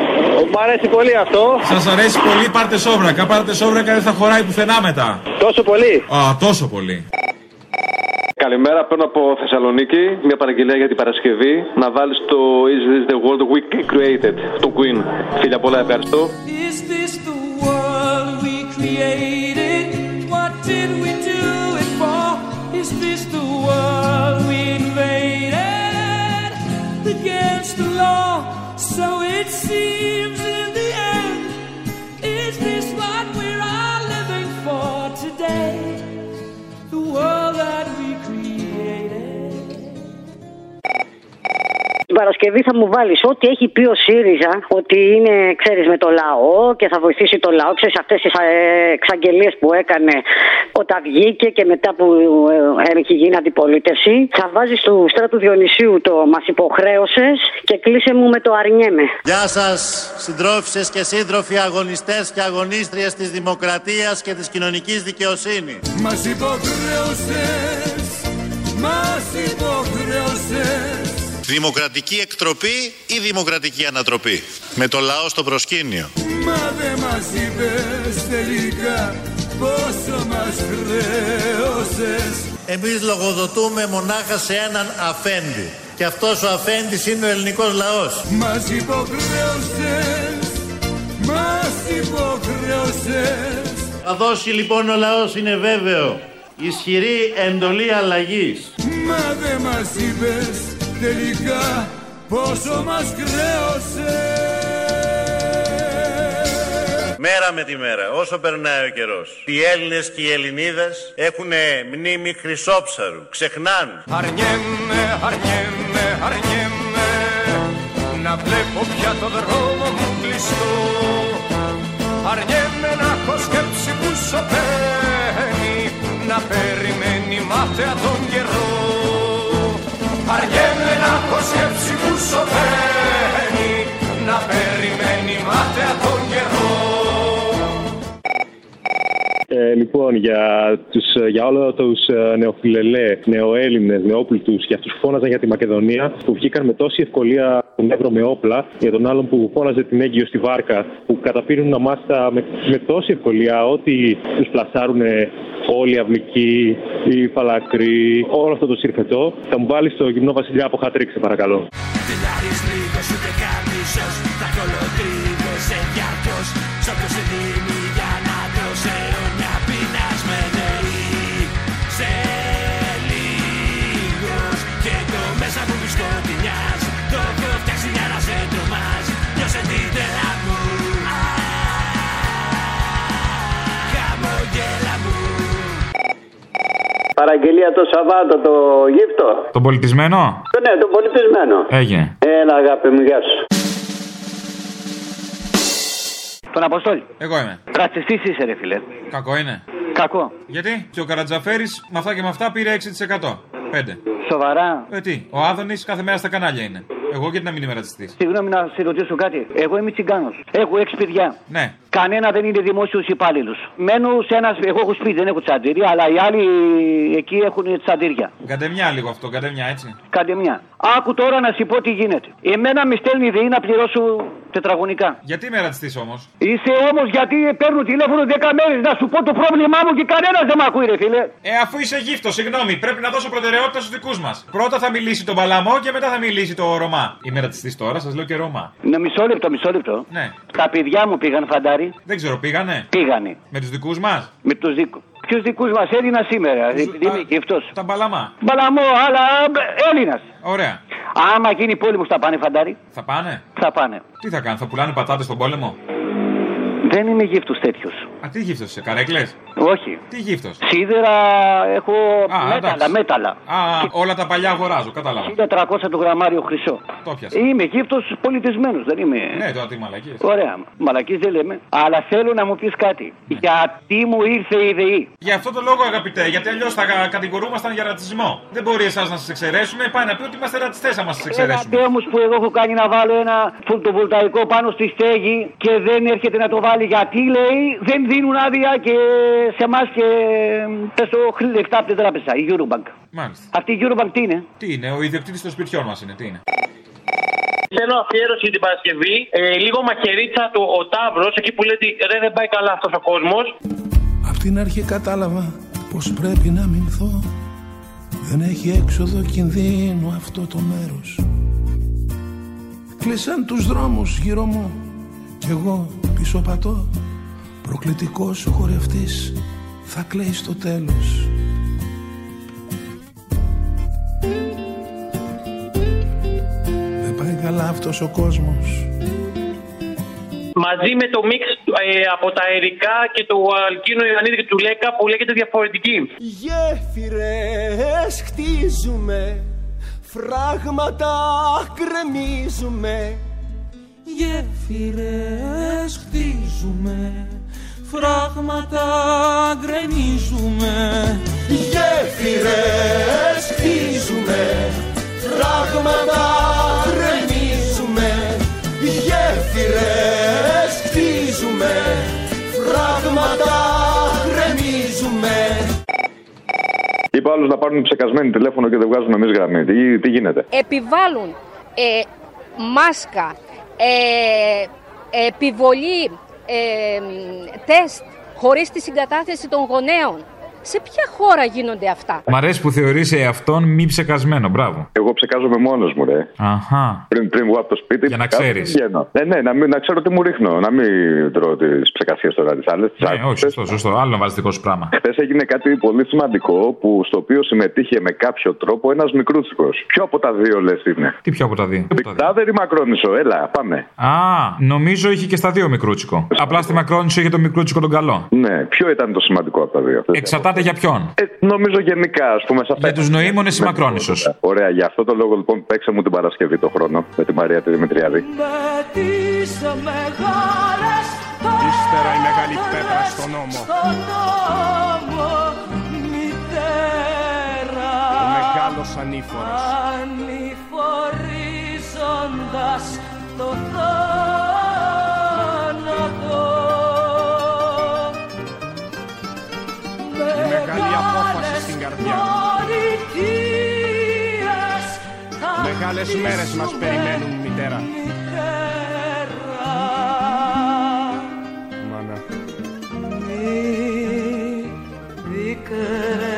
Μ' αρέσει πολύ αυτό. Σας αρέσει πολύ, πάρτε σόβρακα. Πάρτε σόβρακα, δεν θα χωράει πουθενά μετά. Τόσο πολύ; Α, τόσο πολύ. Καλημέρα, παίρνω από Θεσσαλονίκη μια παραγγελία για την Παρασκευή. Να βάλεις το Is This the World We Created, το Queen. Φίλια πολλά, ευχαριστώ. Is this the world we created? What did we do it for? Is this the world we invaded? Against the law, so it seems in the end. Today? Την Παρασκευή θα μου βάλεις ό,τι έχει πει ο ΣΥΡΙΖΑ, ότι είναι, ξέρεις, με το λαό και θα βοηθήσει το λαό. Ξέρεις αυτές τις εξαγγελίες που έκανε όταν βγήκε και μετά που ε, έχει γίνει αντιπολίτευση. Θα βάζεις του στράτου Διονυσίου το Μας υποχρέωσες και κλείσε μου με το αρνιέμαι. Γεια σας συντρόφισσες και σύντροφοι αγωνιστές και αγωνίστριες της δημοκρατίας και της κοινωνικής δικαιοσύνης. Μας υποχρέωσες, μας υποχρέωσες Δημοκρατική εκτροπή ή δημοκρατική ανατροπή; Με το λαό στο προσκήνιο. Μα δεν μας είπες τελικά πόσο μας χρέωσες Εμείς λογοδοτούμε μονάχα σε έναν αφέντη. Και αυτός ο αφέντης είναι ο ελληνικός λαός. Μας υποχρέωσες, μας υποχρέωσες Θα δώσει λοιπόν ο λαός είναι βέβαιο. Ισχυρή εντολή αλλαγής. Μα δεν μας είπες τελικά πόσο μας χρέωσες Μέρα με τη μέρα, όσο περνάει ο καιρός. Οι Έλληνες και οι Ελληνίδες έχουν μνήμη χρυσόψαρου. Ξεχνάν. Αρνιέμαι, αρνιέμαι, αρνιέμαι Να βλέπω πια το δρόμο μου κλειστό Βαριέμαι να έχω σκέψη που σωπαίνει Να περιμένει μάταια τον καιρό Βαριέμαι να έχω σκέψη που σωπαίνει Να περιμένει Ε, λοιπόν, για, τους, ε, για όλο τους νεοφιλελέ, νεοέλληνες, νεόπλουτου και αυτούς που φώναζαν για τη Μακεδονία, που βγήκαν με τόση ευκολία τον Εύρο με όπλα, για τον άλλον που φώναζε την έγκυο στη βάρκα, που καταπίνουν αμάστα με, με τόση ευκολία ότι τους πλασάρουν όλοι οι αυλικοί, οι φαλακροί, όλο αυτό το συρφετό. Θα μου βάλεις το γυμνό Βασιλιά από χατρίξε, παρακαλώ. Παραγγελία το Σαββάτο το γύφτο. Τον πολιτισμένο; Το ναι, το πολιτισμένο. Έγινε. Έλα αγάπη μου, γεια σου. Τον Αποστόλη. Εγώ είμαι. Ρατσιστής είσαι, ρε φίλε. Κακό είναι. Κακό. Γιατί; Και ο Καρατζαφέρης με αυτά και με αυτά πήρε 6%. 5. Σοβαρά. Ε, τι, ο Άδωνης κάθε μέρα στα κανάλια είναι. Εγώ γιατί να μην είμαι ρατσιστής; Συγγνώμη να σε ρωτήσω κάτι. Εγώ είμαι τσιγκάνος. Έχω έξι παιδιά. Ναι. Κανένα δεν είναι δημόσιος υπάλληλος. Μένω σε ένα. Εγώ έχω σπίτι, δεν έχω τσαντήρια, αλλά οι άλλοι εκεί έχουν τσαντήρια. Καντεμιά λίγο αυτό, καντεμιά έτσι. Κάντε μια. Άκου τώρα να σου πω τι γίνεται. Εμένα με στέλνει η ΔΕΗ να πληρώσω τετραγωνικά. Γιατί είμαι ρατσιστή όμως; Είσαι όμως γιατί παίρνω τηλέφωνο 10 μέρες να σου πω το πρόβλημά μου και κανένας δεν με ακούει, ρε φίλε. Ε, αφού είσαι γύφτο, συγγνώμη, πρέπει να δώσω προτεραιότητα στους δικούς μας. Πρώτα θα μιλήσει τον Παλαμό και μετά θα μιλήσει το Ρωμά. Είμαι ρατσιστή τώρα, σας λέω και Ρωμά. Ναι, μισό λεπτό, μισό λεπτό. Ναι. Τα παιδιά μου πήγαν φαντάρι. Δεν ξέρω, πήγανε; Πήγανε. Με τους δικούς μας; Με τους δικούς. Ποιους δικούς μας; Έλληνας σήμερα, επειδή είμαι γυφτό. Τα Μπαλαμά. Μπαλαμό, αλλά Έλληνας. Ωραία. Άμα γίνει πόλεμος θα πάνε φαντάρι; Θα πάνε; Θα πάνε. Τι θα κάνουν, θα πουλάνε πατάτες στον πόλεμο; Δεν είμαι γύφτος τέτοιος. Α, τι γύφτος είσαι, καρέκλες; Όχι. Τι γύφτος; Σίδερα έχω Α, μέταλλα, εντάξει. μέταλλα. Α, όλα τα παλιά αγοράζω, κατάλαβα. 1400 το γραμμάριο χρυσό. Το πιάσα. Είμαι γύφτος πολιτισμένος, δεν είμαι. Ναι, τώρα τι μαλακίε. Ωραία, μαλακής δεν λέμε. Αλλά θέλω να μου πεις κάτι. Ναι. Γιατί μου ήρθε η ΔΕΗ. Για αυτό το λόγο, αγαπητέ, γιατί αλλιώς θα κα- κατηγορούμασταν για ρατσισμό. Δεν μπορεί εσάς να σας εξαιρέσουν, πάει να πει ότι είμαστε ρατσιστές άμα σας Ένα εξαιρέσουν. τέμο που εγώ έχω κάνει να βάλω ένα φωτοβολταϊκό πάνω στη στέγη και δεν έρχεται να το βάλει γιατί λέει δεν δίνουν άδεια και σε εμάς και πες το χρ- λεφτά από την τράπεζα, η Eurobank. Μάλιστα. Αυτή η Eurobank τι είναι; Τι είναι, ο ιδιοκτήτης των σπιτιών μας είναι, τι είναι; Θέλω αφιέρωση για την Παρασκευή. Ε, λίγο μαχαιρίτσα του ο Ταύρος, εκεί που λέει ότι ρε, δεν πάει καλά αυτός ο κόσμος. Απ' την αρχή κατάλαβα πως πρέπει να μηνθώ Δεν έχει έξοδο κινδύνου αυτό το μέρος Κλείσαν τους δρόμους γύρω μου Κι εγώ πίσω πατώ Προκλητικός ο χορευτής θα κλαίει στο τέλος. Δεν πάει καλά αυτός ο κόσμος. Μαζί με το μίξ ε, από τα Ερικά και του Αλκίνου Ιωαννίδη και του Λέκα που λέγεται διαφορετική. Γέφυρες χτίζουμε Φράγματα γκρεμίζουμε Γέφυρες χτίζουμε Φράγματα γκρεμίζουμε Γέφυρες χτίζουμε Φράγματα γκρεμίζουμε Γέφυρες χτίζουμε Φράγματα γκρεμίζουμε Είπα άλλους να πάρουν ψεκασμένοι τηλέφωνο και δεν βγάζουν εμείς γραμμή. Τι, τι γίνεται; επιβάλλουν ε, μάσκα, ε, επιβολή ε, τεστ χωρίς τη συγκατάθεση των γονέων. Σε ποια χώρα γίνονται αυτά; Μ' αρέσει που θεωρείς εαυτόν μη ψεκασμένο, μπράβο. Εγώ ψεκάζομαι μόνος μου, ρε. Αχά. Πριν, πριν βγω από το σπίτι. Για να ψεκάζω, ξέρεις. βγαίνω. Ναι, ναι, να, μην, να ξέρω τι μου ρίχνω. Να μην τρώω τις ψεκασίες τώρα τις άλλες. Ναι, όχι, σωστό, σωστό. Άλλο να βάζεις δικό σου πράγμα. Χθες έγινε κάτι πολύ σημαντικό που, στο οποίο συμμετείχε με κάποιο τρόπο ένας μικρούτσικος. Ποιο από τα δύο λες είναι; Τι πιο από τα δύο; Μπικτάδερ ή Μακρόνισο, έλα, πάμε. Α, νομίζω είχε και στα δύο μικρούτσικο. Απλά στη Μακρόνισο είχε το μικρούτσικο τον καλό. Ναι, ποιο ήταν το σημαντικό από τα δύο; Εξαρτάται για ποιον; Ε, νομίζω γενικά, ας πούμε, σε αυτά. Για τους νοήμονες ή Μακρόνισος. Ωραία, για αυτό το λόγο λοιπόν παίξε μου την Παρασκευή το χρόνο με τη Μαρία τη Δημητριάδη. Με τις μεγάλες τις Ύστερα η μεγάλη πέτρα στον νόμο. Στον νόμο μητέρα Ο μεγάλος ανήφορος. Ανηφορίζοντας το θάνατο μεγάλη απόφαση στην καρδιά. Πολιτείας θα Μεγάλες μέρες μας περιμένουν μητέρα. Μάνα. Μη πικρές